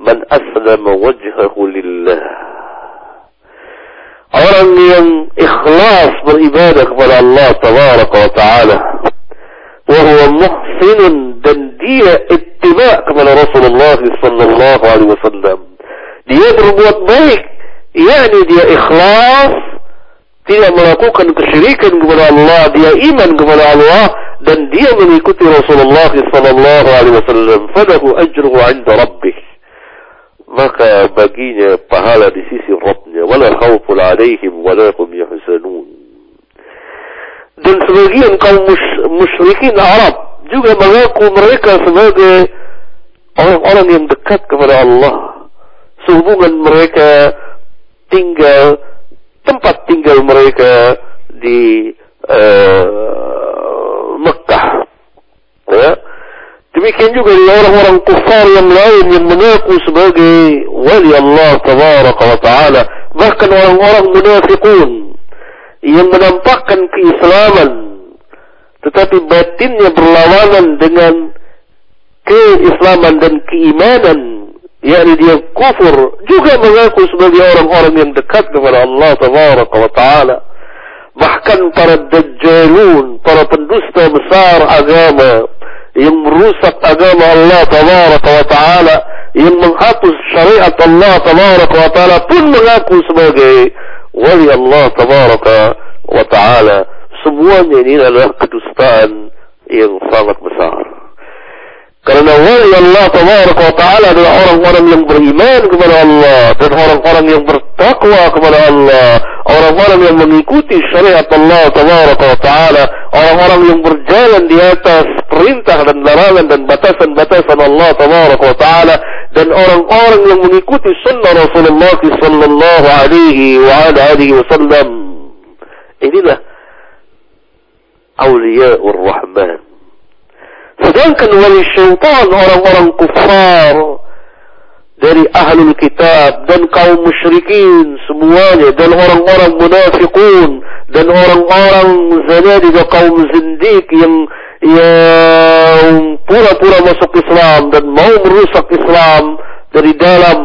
man aslama wajhahu lillah. Orang yang ikhlas beribadah kepada Allah tabaraka wa taala. وهو محسن dan dia ittiba kepada Rasulullah sallallahu alaihi wasallam. Dia berbuat baik yakni dia ikhlas tidak melakukan kesyirikan kepada Allah dia iman kepada Allah dan dia mengikuti Rasulullah sallallahu alaihi wasallam falahu ajruhu 'inda rabbih maka baginya pahala di sisi Rabbnya wala khaufun 'alaihim wala hum yahzanun dan sebagian kaum musyrikin Arab juga mengaku mereka sebagai orang-orang yang dekat kepada Allah sehubungan mereka tinggal tempat tinggal mereka di uh, Mekah. Ya. Demikian juga orang-orang kufar yang lain yang mengaku sebagai wali Allah tabaraka wa taala, bahkan orang-orang munafiqun yang menampakkan keislaman tetapi batinnya berlawanan dengan keislaman dan keimanan yakni dia kufur juga mengaku sebagai orang-orang yang dekat kepada Allah tabaraka wa taala. Bahkan para dajjalun para pendusta besar agama yang merusak agama Allah tabaraka wa taala yang menghapus syariat Allah tabaraka wa taala pun mengaku sebagai wali Allah tabaraka wa taala. Semuanya ini adalah kedustaan yang sangat besar Karena Allah tabaraka wa ta'ala adalah orang-orang yang beriman kepada Allah dan orang-orang yang bertakwa kepada Allah, orang-orang yang mengikuti syariat Allah tabaraka wa ta'ala, orang-orang yang berjalan di atas perintah dan larangan dan batasan-batasan Allah Taala dan orang-orang yang mengikuti sunnah Rasulullah sallallahu alaihi wa alihi wasallam inilah awliya rahman sedangkan wali syaitan orang-orang kufar dari ahlul kitab dan kaum musyrikin semuanya dan orang-orang munafikun dan orang-orang zanadiqa kaum zindik yang yang pura-pura masuk Islam dan mau merusak Islam dari dalam.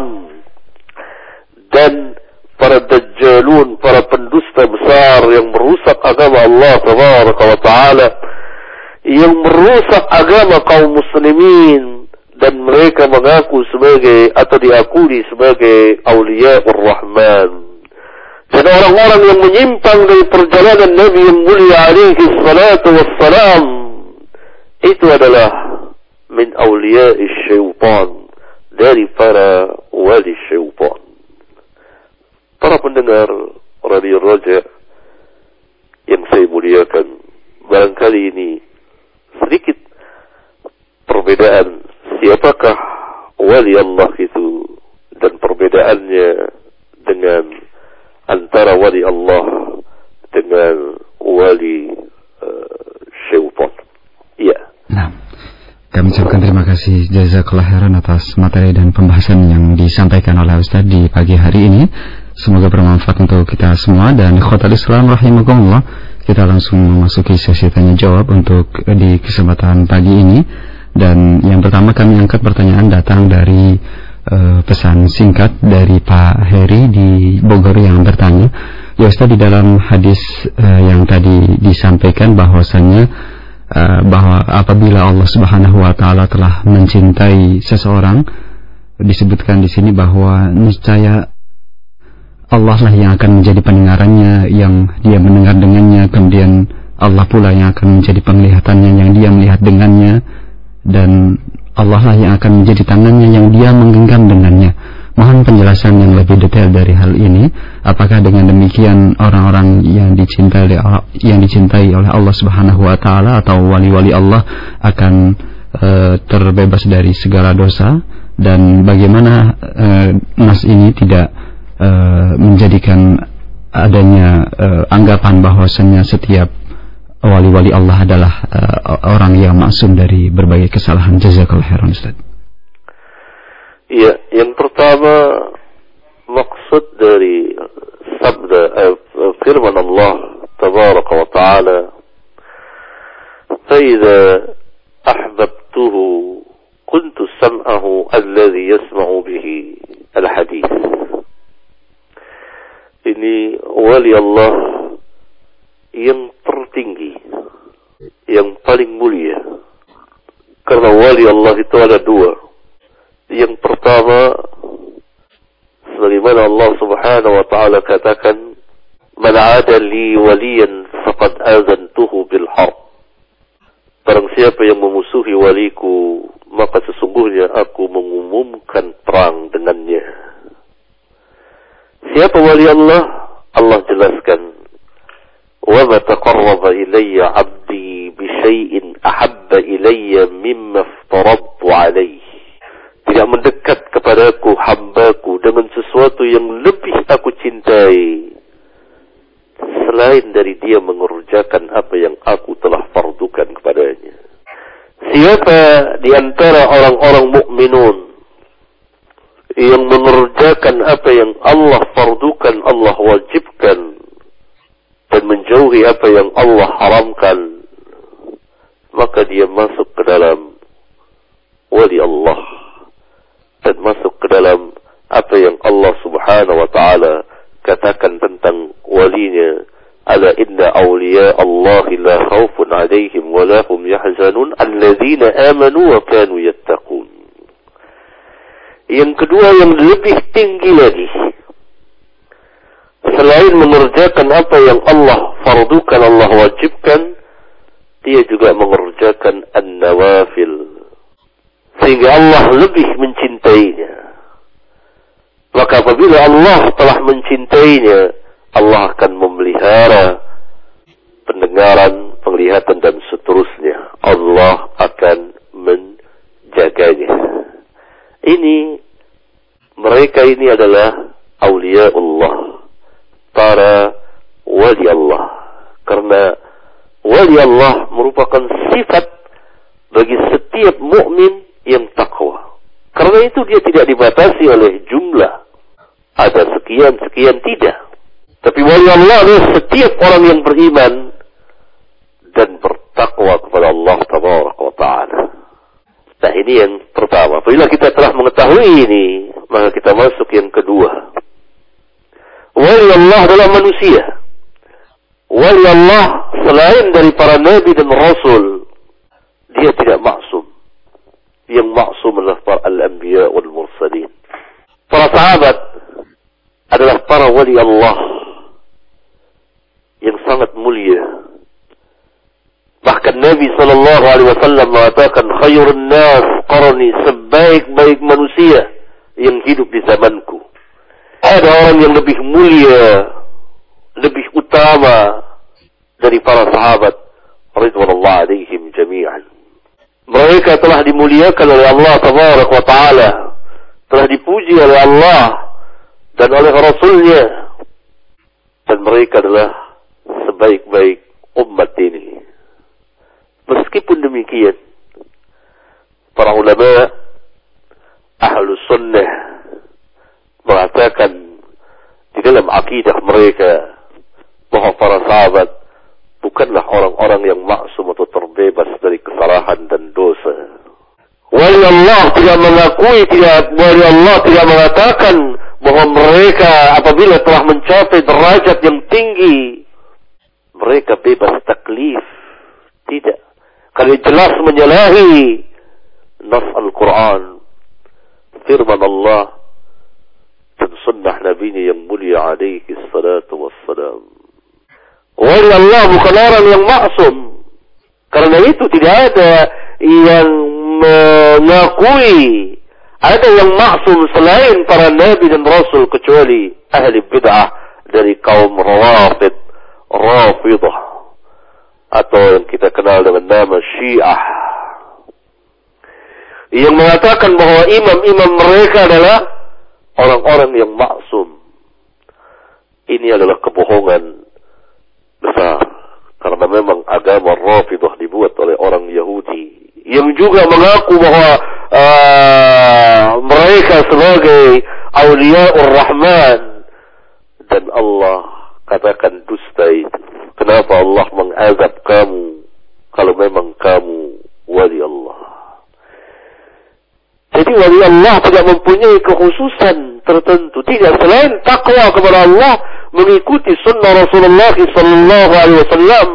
Dan para dajjalun, para pendusta besar yang merusak agama Allah taala yang merusak agama kaum muslimin dan mereka mengaku sebagai atau diakui sebagai awliya Ar-Rahman. Dan orang-orang yang menyimpang dari perjalanan Nabi yang mulia alaihi salatu wassalam itu adalah min awliya syaitan dari para wali syaitan. Para pendengar Radio Raja yang saya muliakan, barangkali ini sedikit perbedaan siapakah wali Allah itu dan perbedaannya dengan antara wali Allah dengan wali uh, syaitan. Iya. Nah, kami ucapkan terima kasih jazakallah khairan atas materi dan pembahasan yang disampaikan oleh Ustaz di pagi hari ini. Semoga bermanfaat untuk kita semua dan khotul Islam rahimakumullah. Kita langsung memasuki sesi tanya jawab untuk di kesempatan pagi ini. Dan yang pertama kami angkat pertanyaan datang dari uh, pesan singkat dari Pak Heri di Bogor yang bertanya, ya Ustaz di dalam hadis uh, yang tadi disampaikan bahwasannya uh, bahwa apabila Allah Subhanahu wa taala telah mencintai seseorang disebutkan di sini bahwa niscaya Allah lah yang akan menjadi pendengarannya yang dia mendengar dengannya kemudian Allah pula yang akan menjadi penglihatannya yang dia melihat dengannya dan Allah lah yang akan menjadi tangannya yang dia menggenggam dengannya. Mohon penjelasan yang lebih detail dari hal ini. Apakah dengan demikian orang-orang yang dicintai oleh yang dicintai oleh Allah Subhanahu wa taala atau wali-wali Allah akan uh, terbebas dari segala dosa dan bagaimana uh, nas ini tidak uh, menjadikan adanya uh, anggapan bahwasanya setiap wali-wali Allah adalah uh, orang yang maksum dari berbagai kesalahan. Jazakallah khairan Ustaz. Iya, yang pertama maksud dari sabda eh, firman Allah tabaraka wa taala فإذا أحببته كنت سمعه الذي يسمع به الحديث ini wali Allah yang tertinggi, yang paling mulia. Karena wali Allah itu ada dua. Yang pertama, sebagaimana Allah subhanahu wa ta'ala katakan, Man ada li waliyan faqad azantuhu bil harb. Barang siapa yang memusuhi waliku, maka sesungguhnya aku mengumumkan perang dengannya. Siapa wali Allah? Allah jelaskan وما تقرب إلي عبدي بشيء أحب إلي مما افترضت عليه tidak mendekat kepadaku hambaku dengan sesuatu yang lebih aku cintai selain dari dia mengerjakan apa yang aku telah fardukan kepadanya siapa di antara orang-orang mukminun yang mengerjakan apa yang Allah fardukan Allah wajibkan dan menjauhi apa yang Allah haramkan maka dia masuk ke dalam wali Allah dan masuk ke dalam apa yang Allah subhanahu wa ta'ala katakan tentang walinya ala inna awliya Allah la khawfun alaihim wa lahum yahzanun alladzina amanu wa kanu yattaqun Yang kedua yang lebih tinggi lagi. Selain mengerjakan apa yang Allah fardukan, Allah wajibkan, dia juga mengerjakan an-nawafil. Sehingga Allah lebih mencintainya. Maka apabila Allah telah mencintainya, Allah akan memelihara pendengaran, penglihatan dan seterusnya. Allah akan menjaganya ini adalah awliya Allah, para wali Allah. Karena wali Allah merupakan sifat bagi setiap mukmin yang takwa. Karena itu dia tidak dibatasi oleh jumlah. Ada sekian-sekian tidak. Tapi wali Allah adalah setiap orang yang beriman dan bertakwa kepada Allah Taala. Nah ini yang pertama. Apabila kita telah mengetahui ini, maka kita masuk yang kedua. Wali Allah adalah manusia. Wali Allah selain dari para nabi dan rasul, dia tidak maksum. Yang maksum adalah para al-anbiya wal mursalin. Para sahabat adalah para wali Allah yang sangat mulia Bahkan Nabi Shallallahu Alaihi Wasallam mengatakan khairun nas qarni sebaik-baik manusia yang hidup di zamanku. Ada orang yang lebih mulia, lebih utama dari para sahabat Ridwanullah alaihim jami'an. Mereka telah dimuliakan oleh Allah Tabarak wa Ta'ala. Telah dipuji oleh Allah dan oleh Rasulnya. Dan mereka adalah sebaik-baik umat ini. Meskipun demikian, para ulama ahlu sunnah mengatakan di dalam akidah mereka bahwa para sahabat bukanlah orang-orang yang maksum atau terbebas dari kesalahan dan dosa. Wali Allah tidak mengakui, tidak, wali Allah tidak mengatakan bahwa mereka apabila telah mencapai derajat yang tinggi, mereka bebas taklif. Tidak. Kali jelas menyalahi nas Al-Quran, firman Allah, dan sunnah Nabi yang mulia alaihi salatu wassalam. Wali Allah bukan orang yang maksum. Karena itu tidak ada yang mengakui ada yang maksum selain para nabi dan rasul kecuali ahli bid'ah dari kaum rawafid, rafidah atau yang kita kenal dengan nama Syiah yang mengatakan bahwa imam-imam mereka adalah orang-orang yang maksum. Ini adalah kebohongan besar karena memang agama Rafidah dibuat oleh orang Yahudi yang juga mengaku bahwa uh, mereka sebagai ur Rahman dan Allah katakan dusta itu. Kenapa Allah mengazab kamu kalau memang kamu wali Allah? Jadi wali Allah tidak mempunyai kekhususan tertentu. Tidak selain takwa kepada Allah mengikuti sunnah Rasulullah Sallallahu Alaihi Wasallam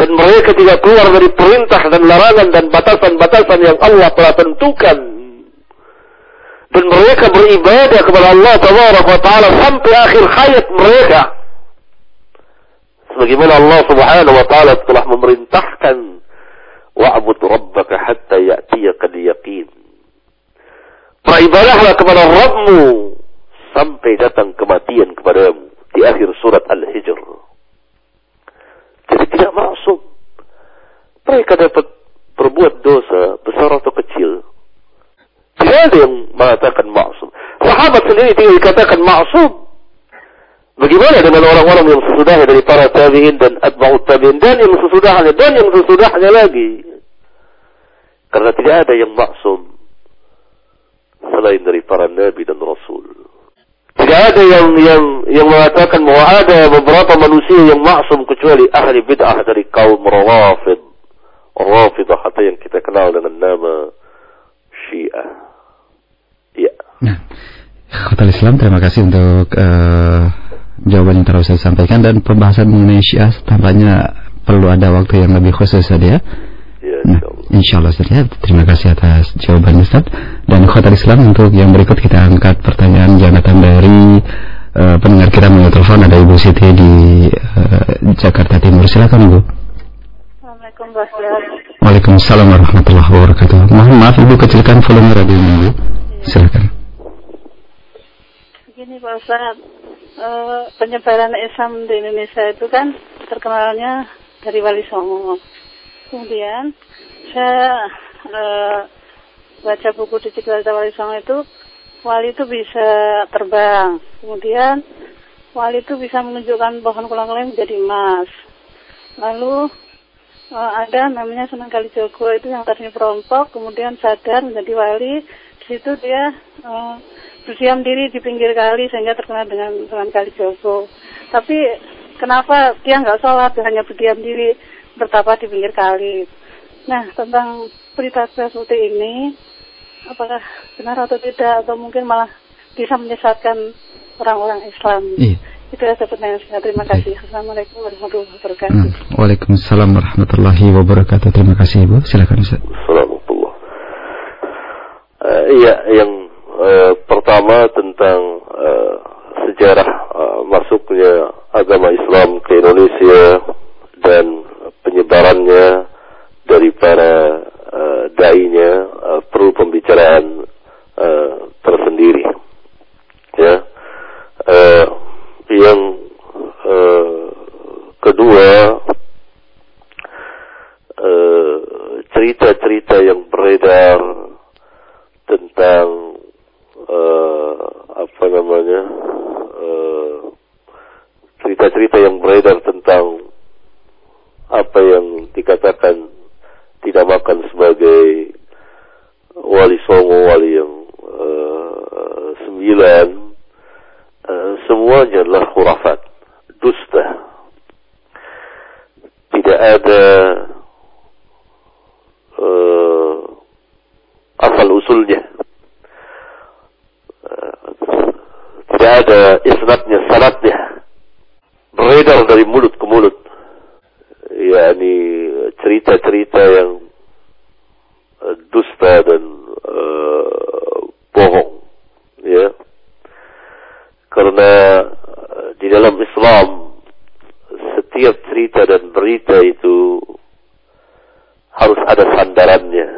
dan mereka tidak keluar dari perintah dan larangan dan batasan-batasan yang Allah telah tentukan dan mereka beribadah kepada Allah Taala sampai akhir hayat mereka sebagaimana Allah Subhanahu wa taala telah memerintahkan wa'bud rabbaka hatta ya'tiyaka al-yaqin. Beribadahlah kepada Rabbmu sampai datang kematian kepadamu di akhir surat Al-Hijr. Jadi tidak maksud mereka dapat berbuat dosa besar atau kecil. Tidak ada yang mengatakan maksum. Sahabat sendiri tidak dikatakan maksum. Bagaimana dengan orang-orang yang sesudahnya dari para tabi'in dan atba'ut tabi'in dan yang sesudahnya dan yang sesudahnya lagi? Karena tidak ada yang maksum selain dari para nabi dan rasul. Tidak ada yang yang yang mengatakan bahwa ada beberapa manusia yang maksum kecuali ahli bid'ah dari kaum rawafid. Rafidah atau yang kita kenal dengan nama Syiah. Ya. Nah, Khotal Islam, terima kasih untuk uh, jawaban yang telah saya sampaikan dan pembahasan mengenai Syiah tampaknya perlu ada waktu yang lebih khusus saja ya. Ya, nah, insya Allah Ustaz ya. Terima kasih atas jawaban Ustaz. Dan khotar Islam untuk yang berikut kita angkat pertanyaan yang datang dari uh, pendengar kita melalui telepon ada Ibu Siti di uh, Jakarta Timur. Silakan Bu. Assalamualaikum warahmatullahi Waalaikumsalam warahmatullahi wabarakatuh. Mohon maaf Ibu kecilkan volume radio Bu. Silakan. Begini Pak Ustaz, uh, penyebaran Islam di Indonesia itu kan terkenalnya dari Wali Songo. Kemudian saya uh, baca buku di Wali Songo itu wali itu bisa terbang. Kemudian wali itu bisa menunjukkan pohon kolang-kaling menjadi emas. Lalu uh, ada namanya Sunan Kalijogo itu yang tadinya perompok, kemudian sadar menjadi wali. Di situ dia uh, berdiam diri di pinggir kali sehingga terkenal dengan Sunan Kalijogo. Tapi kenapa dia nggak sholat, hanya berdiam diri bertapa di pinggir kali? Nah, tentang berita seperti ini, apakah benar atau tidak, atau mungkin malah bisa menyesatkan orang-orang Islam? Iya. Itu saja pertanyaan saya. Terima kasih. Assalamualaikum warahmatullahi wabarakatuh. Hmm. Waalaikumsalam warahmatullahi wabarakatuh. Terima kasih Ibu. Silakan Ustaz. Assalamualaikum. Uh, iya, yang uh, pertama tentang uh, sejarah uh, masuknya agama Islam ke Indonesia dan penyebarannya dari para uh, dai-nya uh, perlu pembicaraan uh, tersendiri. Ya. Uh, yang uh, kedua cerita-cerita uh, yang beredar tentang uh, apa namanya cerita-cerita uh, yang beredar tentang apa yang dikatakan tidak makan sebagai wali songo, wali yang uh, sembilan, uh, semuanya adalah khurafat, dusta. Tidak ada uh, asal usulnya. Uh, tidak ada isnadnya, sanatnya. Beredar dari mulut ke mulut. yakni cerita-cerita yang uh, dusta dan uh, bohong ya karena uh, di dalam Islam setiap cerita dan berita itu harus ada sandarannya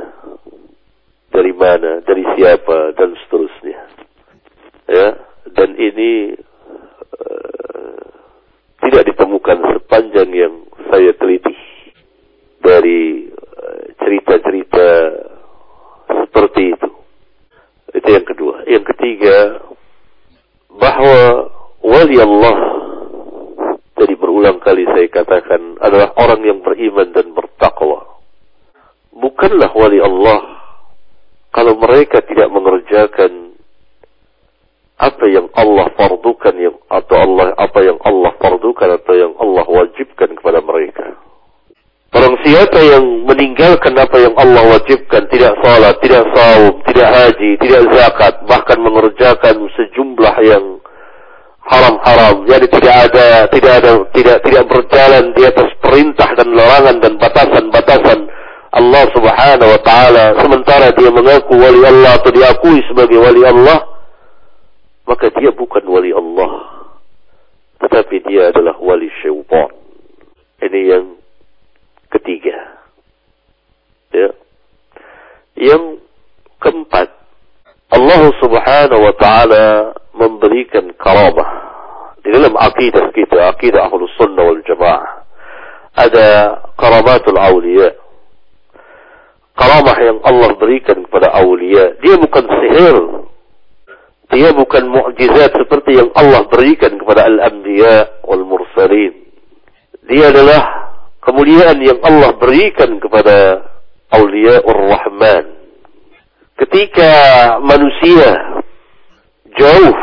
dari mana dari siapa dan seterusnya ya dan ini uh, tidak ditemukan sepanjang yang saya teliti dari cerita-cerita seperti itu. Itu yang kedua. Yang ketiga, bahwa wali Allah jadi berulang kali saya katakan adalah orang yang beriman dan bertakwa. Bukanlah wali Allah kalau mereka tidak mengerjakan apa yang Allah fardukan yang atau Allah apa yang Allah fardukan atau yang Allah wajibkan kepada mereka. Orang siapa yang meninggalkan apa yang Allah wajibkan, tidak salat, tidak saum, tidak haji, tidak zakat, bahkan mengerjakan sejumlah yang haram-haram, jadi tidak ada, tidak tidak tidak berjalan di atas perintah dan larangan dan batasan-batasan Allah Subhanahu wa taala. Sementara dia mengaku wali Allah atau diakui sebagai wali Allah maka dia bukan wali Allah. Tetapi dia adalah wali syaitan. Ini yang ketiga. Ya. Yang keempat Allah Subhanahu wa taala memberikan karamah di dalam akidah kita akidah ahlus sunnah wal jamaah ada karamatul awliya. Karamah yang Allah berikan kepada awliya dia bukan sihir. Dia bukan mukjizat seperti yang Allah berikan kepada al-anbiya wal mursalin. Dia adalah kemuliaan yang Allah berikan kepada awliya rahman Ketika manusia jauh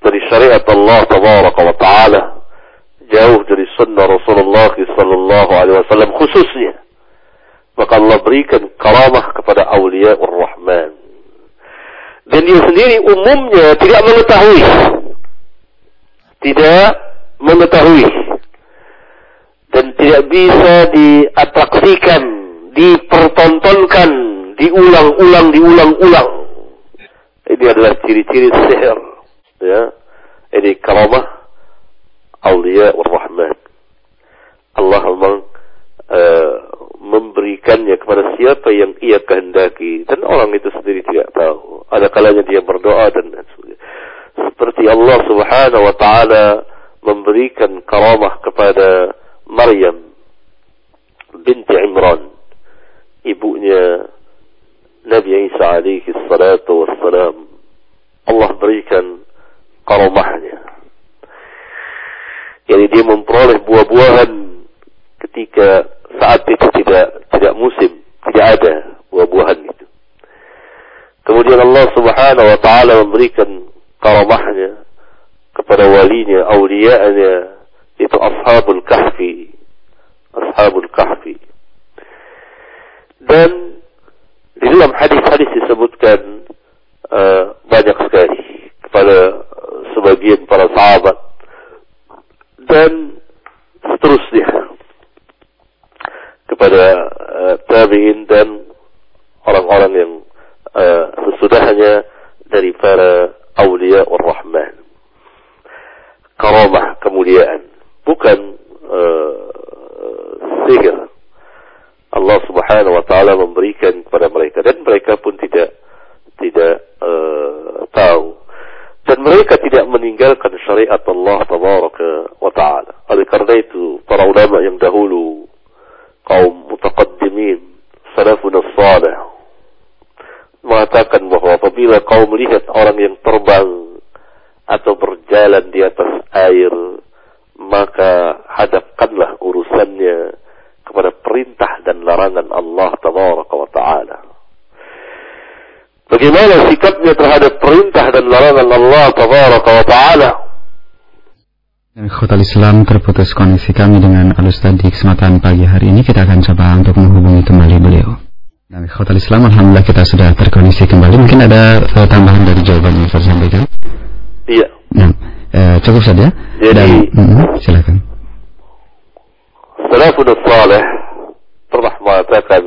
dari syariat Allah tabaraka wa taala, jauh dari sunnah Rasulullah sallallahu alaihi wasallam khususnya, maka Allah berikan karamah kepada awliya rahman dan dia sendiri umumnya tidak mengetahui. Tidak mengetahui. Dan tidak bisa diatraksikan dipertontonkan diulang-ulang diulang-ulang. Ini adalah ciri-ciri sihir ya. Ini karamah awliya rahman. Allah memang uh, memberikannya kepada siapa yang ia kehendaki. Dan orang itu sendiri tidak tahu. Ada kalanya dia berdoa dan seperti Allah Subhanahu wa taala memberikan karamah kepada Maryam binti Imran ibunya Nabi Isa alaihi salatu wassalam. Memberikan karomahnya. Jadi dia memperoleh buah-buahan ketika saat itu tidak tidak musim, tidak ada buah-buahan itu. Kemudian Allah Subhanahu wa taala memberikan karamahnya kepada walinya, aulianya itu ashabul kahfi. Ashabul kahfi. Dan di dalam hadis-hadis disebutkan uh, banyak sekali kepada sebagian para sahabat dan seterusnya kepada uh, tabi'in dan orang-orang yang uh, sesudahnya dari para awliya ar-Rahman. Karamah, kemuliaan. Bukan uh, sihir. Allah subhanahu wa ta'ala memberikan kepada mereka. Dan mereka pun tidak tidak uh, tahu. Dan mereka tidak meninggalkan syariat Allah tabaraka wa ta'ala. Oleh karena itu, para ulama yang dahulu, kaum mutaqaddimin, salafun salih, mengatakan bahwa apabila kau melihat orang yang terbang atau berjalan di atas air, maka hadapkanlah urusannya kepada perintah dan larangan Allah tabaraka wa taala. Bagaimana sikapnya terhadap perintah dan larangan Allah tabaraka wa taala? Dan Khotal Islam terputus koneksi kami dengan Alustad di kesempatan pagi hari ini kita akan coba untuk menghubungi kembali beliau. Nah, Khotal Islam, Alhamdulillah kita sudah terkoneksi kembali. Mungkin ada uh, tambahan dari jawaban yang saya sampaikan? Iya. Nah, uh, cukup saja. Jadi, Dan, mm, silakan. Salafun salih pernah mengatakan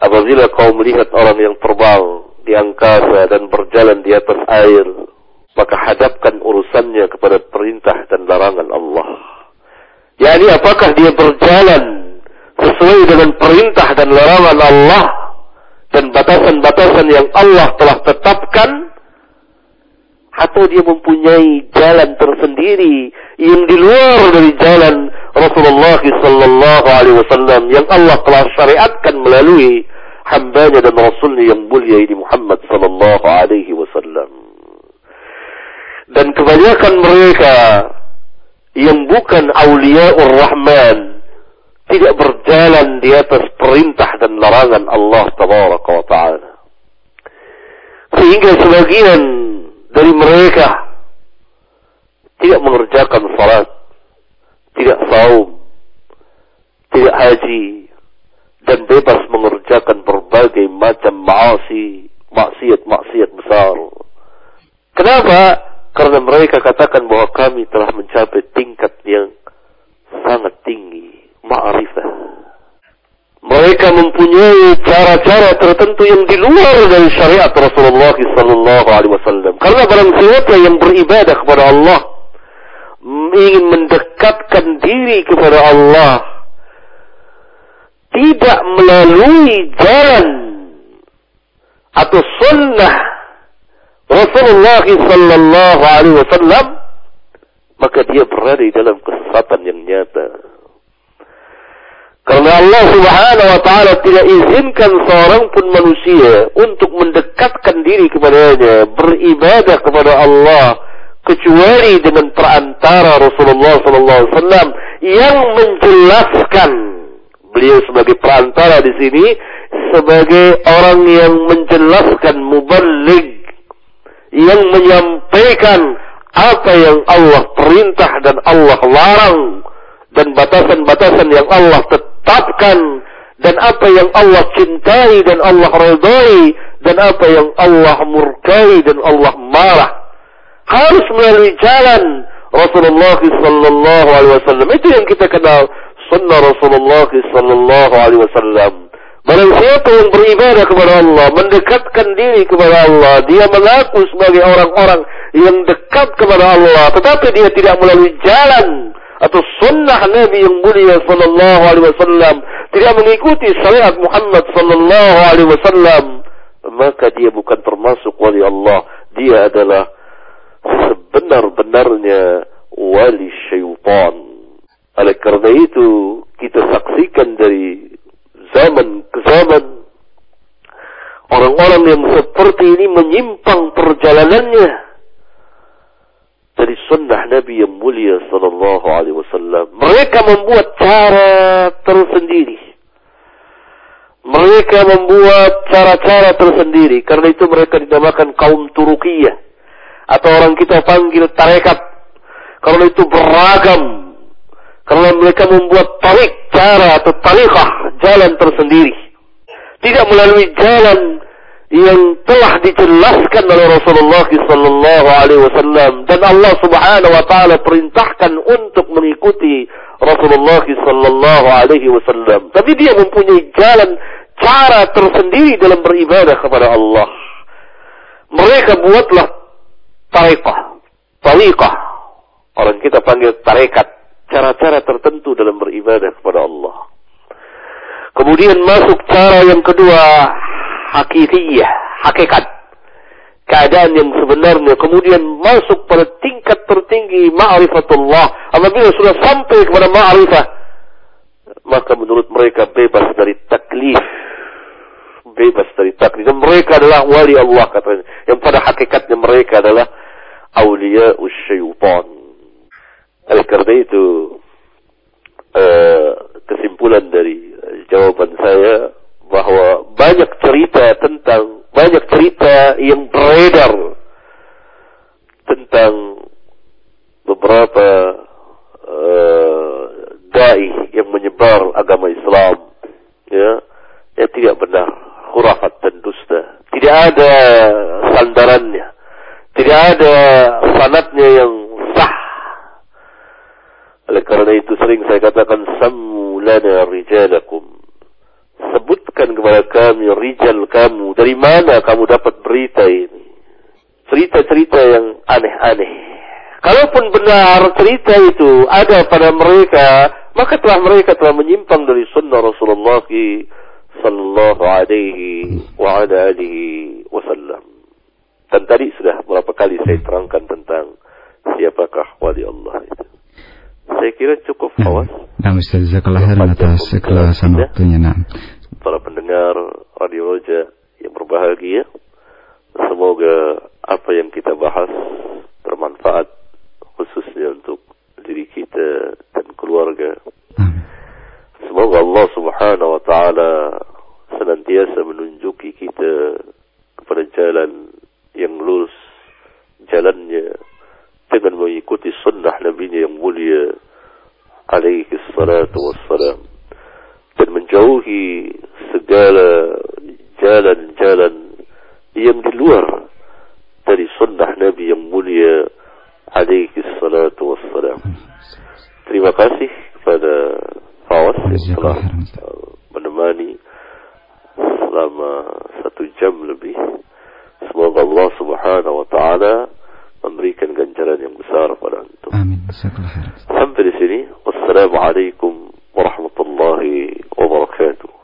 apabila kau melihat orang yang terbang di angkasa dan berjalan di atas air, maka hadapkan urusannya kepada perintah dan larangan Allah. Yani apakah dia berjalan sesuai dengan perintah dan larangan Allah dan batasan-batasan yang Allah telah tetapkan atau dia mempunyai jalan tersendiri yang di luar dari jalan Rasulullah sallallahu alaihi wasallam yang Allah telah syariatkan melalui hambanya dan rasulnya yang mulia ini Muhammad sallallahu alaihi wasallam dan kebanyakan mereka yang bukan auliaur rahman tidak berjalan di atas perintah dan larangan Allah tabaraka wa taala. Sehingga sebagian dari mereka tidak mengerjakan salat, tidak saum, tidak haji, dan bebas mengerjakan berbagai macam maasi, maksiat-maksiat besar. Kenapa? Karena mereka katakan bahwa kami telah mencapai tingkat yang sangat tinggi ma'rifah. Mereka mempunyai cara-cara tertentu yang di luar dari syariat Rasulullah sallallahu alaihi wasallam. Karena barang siapa yang beribadah kepada Allah ingin mendekatkan diri kepada Allah tidak melalui jalan atau sunnah Rasulullah sallallahu alaihi wasallam maka dia berada di dalam kesesatan yang nyata. Karena Allah subhanahu wa ta'ala tidak izinkan seorang pun manusia untuk mendekatkan diri kepadanya, beribadah kepada Allah, kecuali dengan perantara Rasulullah sallallahu alaihi wasallam yang menjelaskan beliau sebagai perantara di sini sebagai orang yang menjelaskan muballig yang menyampaikan apa yang Allah perintah dan Allah larang dan batasan-batasan yang Allah tetapkan dan apa yang Allah cintai dan Allah redai dan apa yang Allah murkai dan Allah marah. Harus melalui jalan Rasulullah sallallahu alaihi wasallam. Itu yang kita kenal sunnah Rasulullah sallallahu alaihi wasallam Barang siapa yang beribadah kepada Allah, mendekatkan diri kepada Allah, dia mengaku sebagai orang-orang yang dekat kepada Allah, tetapi dia tidak melalui jalan atau sunnah Nabi yang mulia sallallahu alaihi wasallam tidak mengikuti syariat Muhammad sallallahu alaihi wasallam maka dia bukan termasuk wali Allah. Dia adalah sebenar-benarnya wali syaitan. Oleh karena itu kita saksikan dari zaman ke zaman orang-orang yang seperti ini menyimpang perjalanannya Nabi yang mulia sallallahu alaihi wasallam. Mereka membuat cara tersendiri. Mereka membuat cara-cara tersendiri. Karena itu mereka dinamakan kaum Turukiyah. Atau orang kita panggil tarekat. Karena itu beragam. Karena mereka membuat tarik cara atau tarikah jalan tersendiri. Tidak melalui jalan yang telah dijelaskan oleh Rasulullah sallallahu alaihi wasallam dan Allah Subhanahu wa taala perintahkan untuk mengikuti Rasulullah sallallahu alaihi wasallam. Tapi dia mempunyai jalan cara tersendiri dalam beribadah kepada Allah. Mereka buatlah tarekah, tariqah. Orang kita panggil tarekat, cara-cara tertentu dalam beribadah kepada Allah. Kemudian masuk cara yang kedua, hakikiyah, hakikat. Keadaan yang sebenarnya kemudian masuk pada tingkat tertinggi ma'rifatullah. Apabila sudah sampai kepada ma'rifah, maka menurut mereka bebas dari taklif. Bebas dari taklif. Dan mereka adalah wali Allah katanya. Yang pada hakikatnya mereka adalah awliya syaitan. Oleh karena itu, uh, kesimpulan dari jawaban saya bahwa banyak cerita tentang banyak cerita yang beredar tentang beberapa uh, dai yang menyebar agama Islam ya. Yang tidak benar. Khurafat dan dusta. Tidak ada sandarannya. Tidak ada sanatnya yang sah. Oleh karena itu sering saya katakan sammu lana rijalakum. Sebutkan kepada kami rijal kamu dari mana kamu dapat berita ini. Cerita-cerita yang aneh-aneh. Kalaupun benar cerita itu ada pada mereka maka telah mereka telah menyimpang dari sunnah Rasulullah sallallahu alaihi wa ala alihi wasallam. Dan tadi sudah berapa kali saya terangkan tentang siapakah wali Allah itu saya kira cukup awas. Nah, Ustaz khairan atas keikhlasan waktunya. Nah. Para pendengar Radio Roja yang berbahagia, semoga apa yang kita bahas bermanfaat khususnya untuk diri kita dan keluarga. Semoga Allah Subhanahu wa taala senantiasa menunjuki kita kepada jalan yang lurus jalannya dengan mengikuti sunnah Nabi yang mulia alaihi salatu wassalam dan menjauhi segala jalan-jalan yang di luar dari sunnah Nabi yang mulia alaihi salatu wassalam terima kasih kepada Fawas yang telah menemani selama satu jam lebih semoga Allah subhanahu wa ta'ala memberikan ganjaran yang besar pada antum. Amin. Sampai di sini. Wassalamualaikum warahmatullahi wabarakatuh.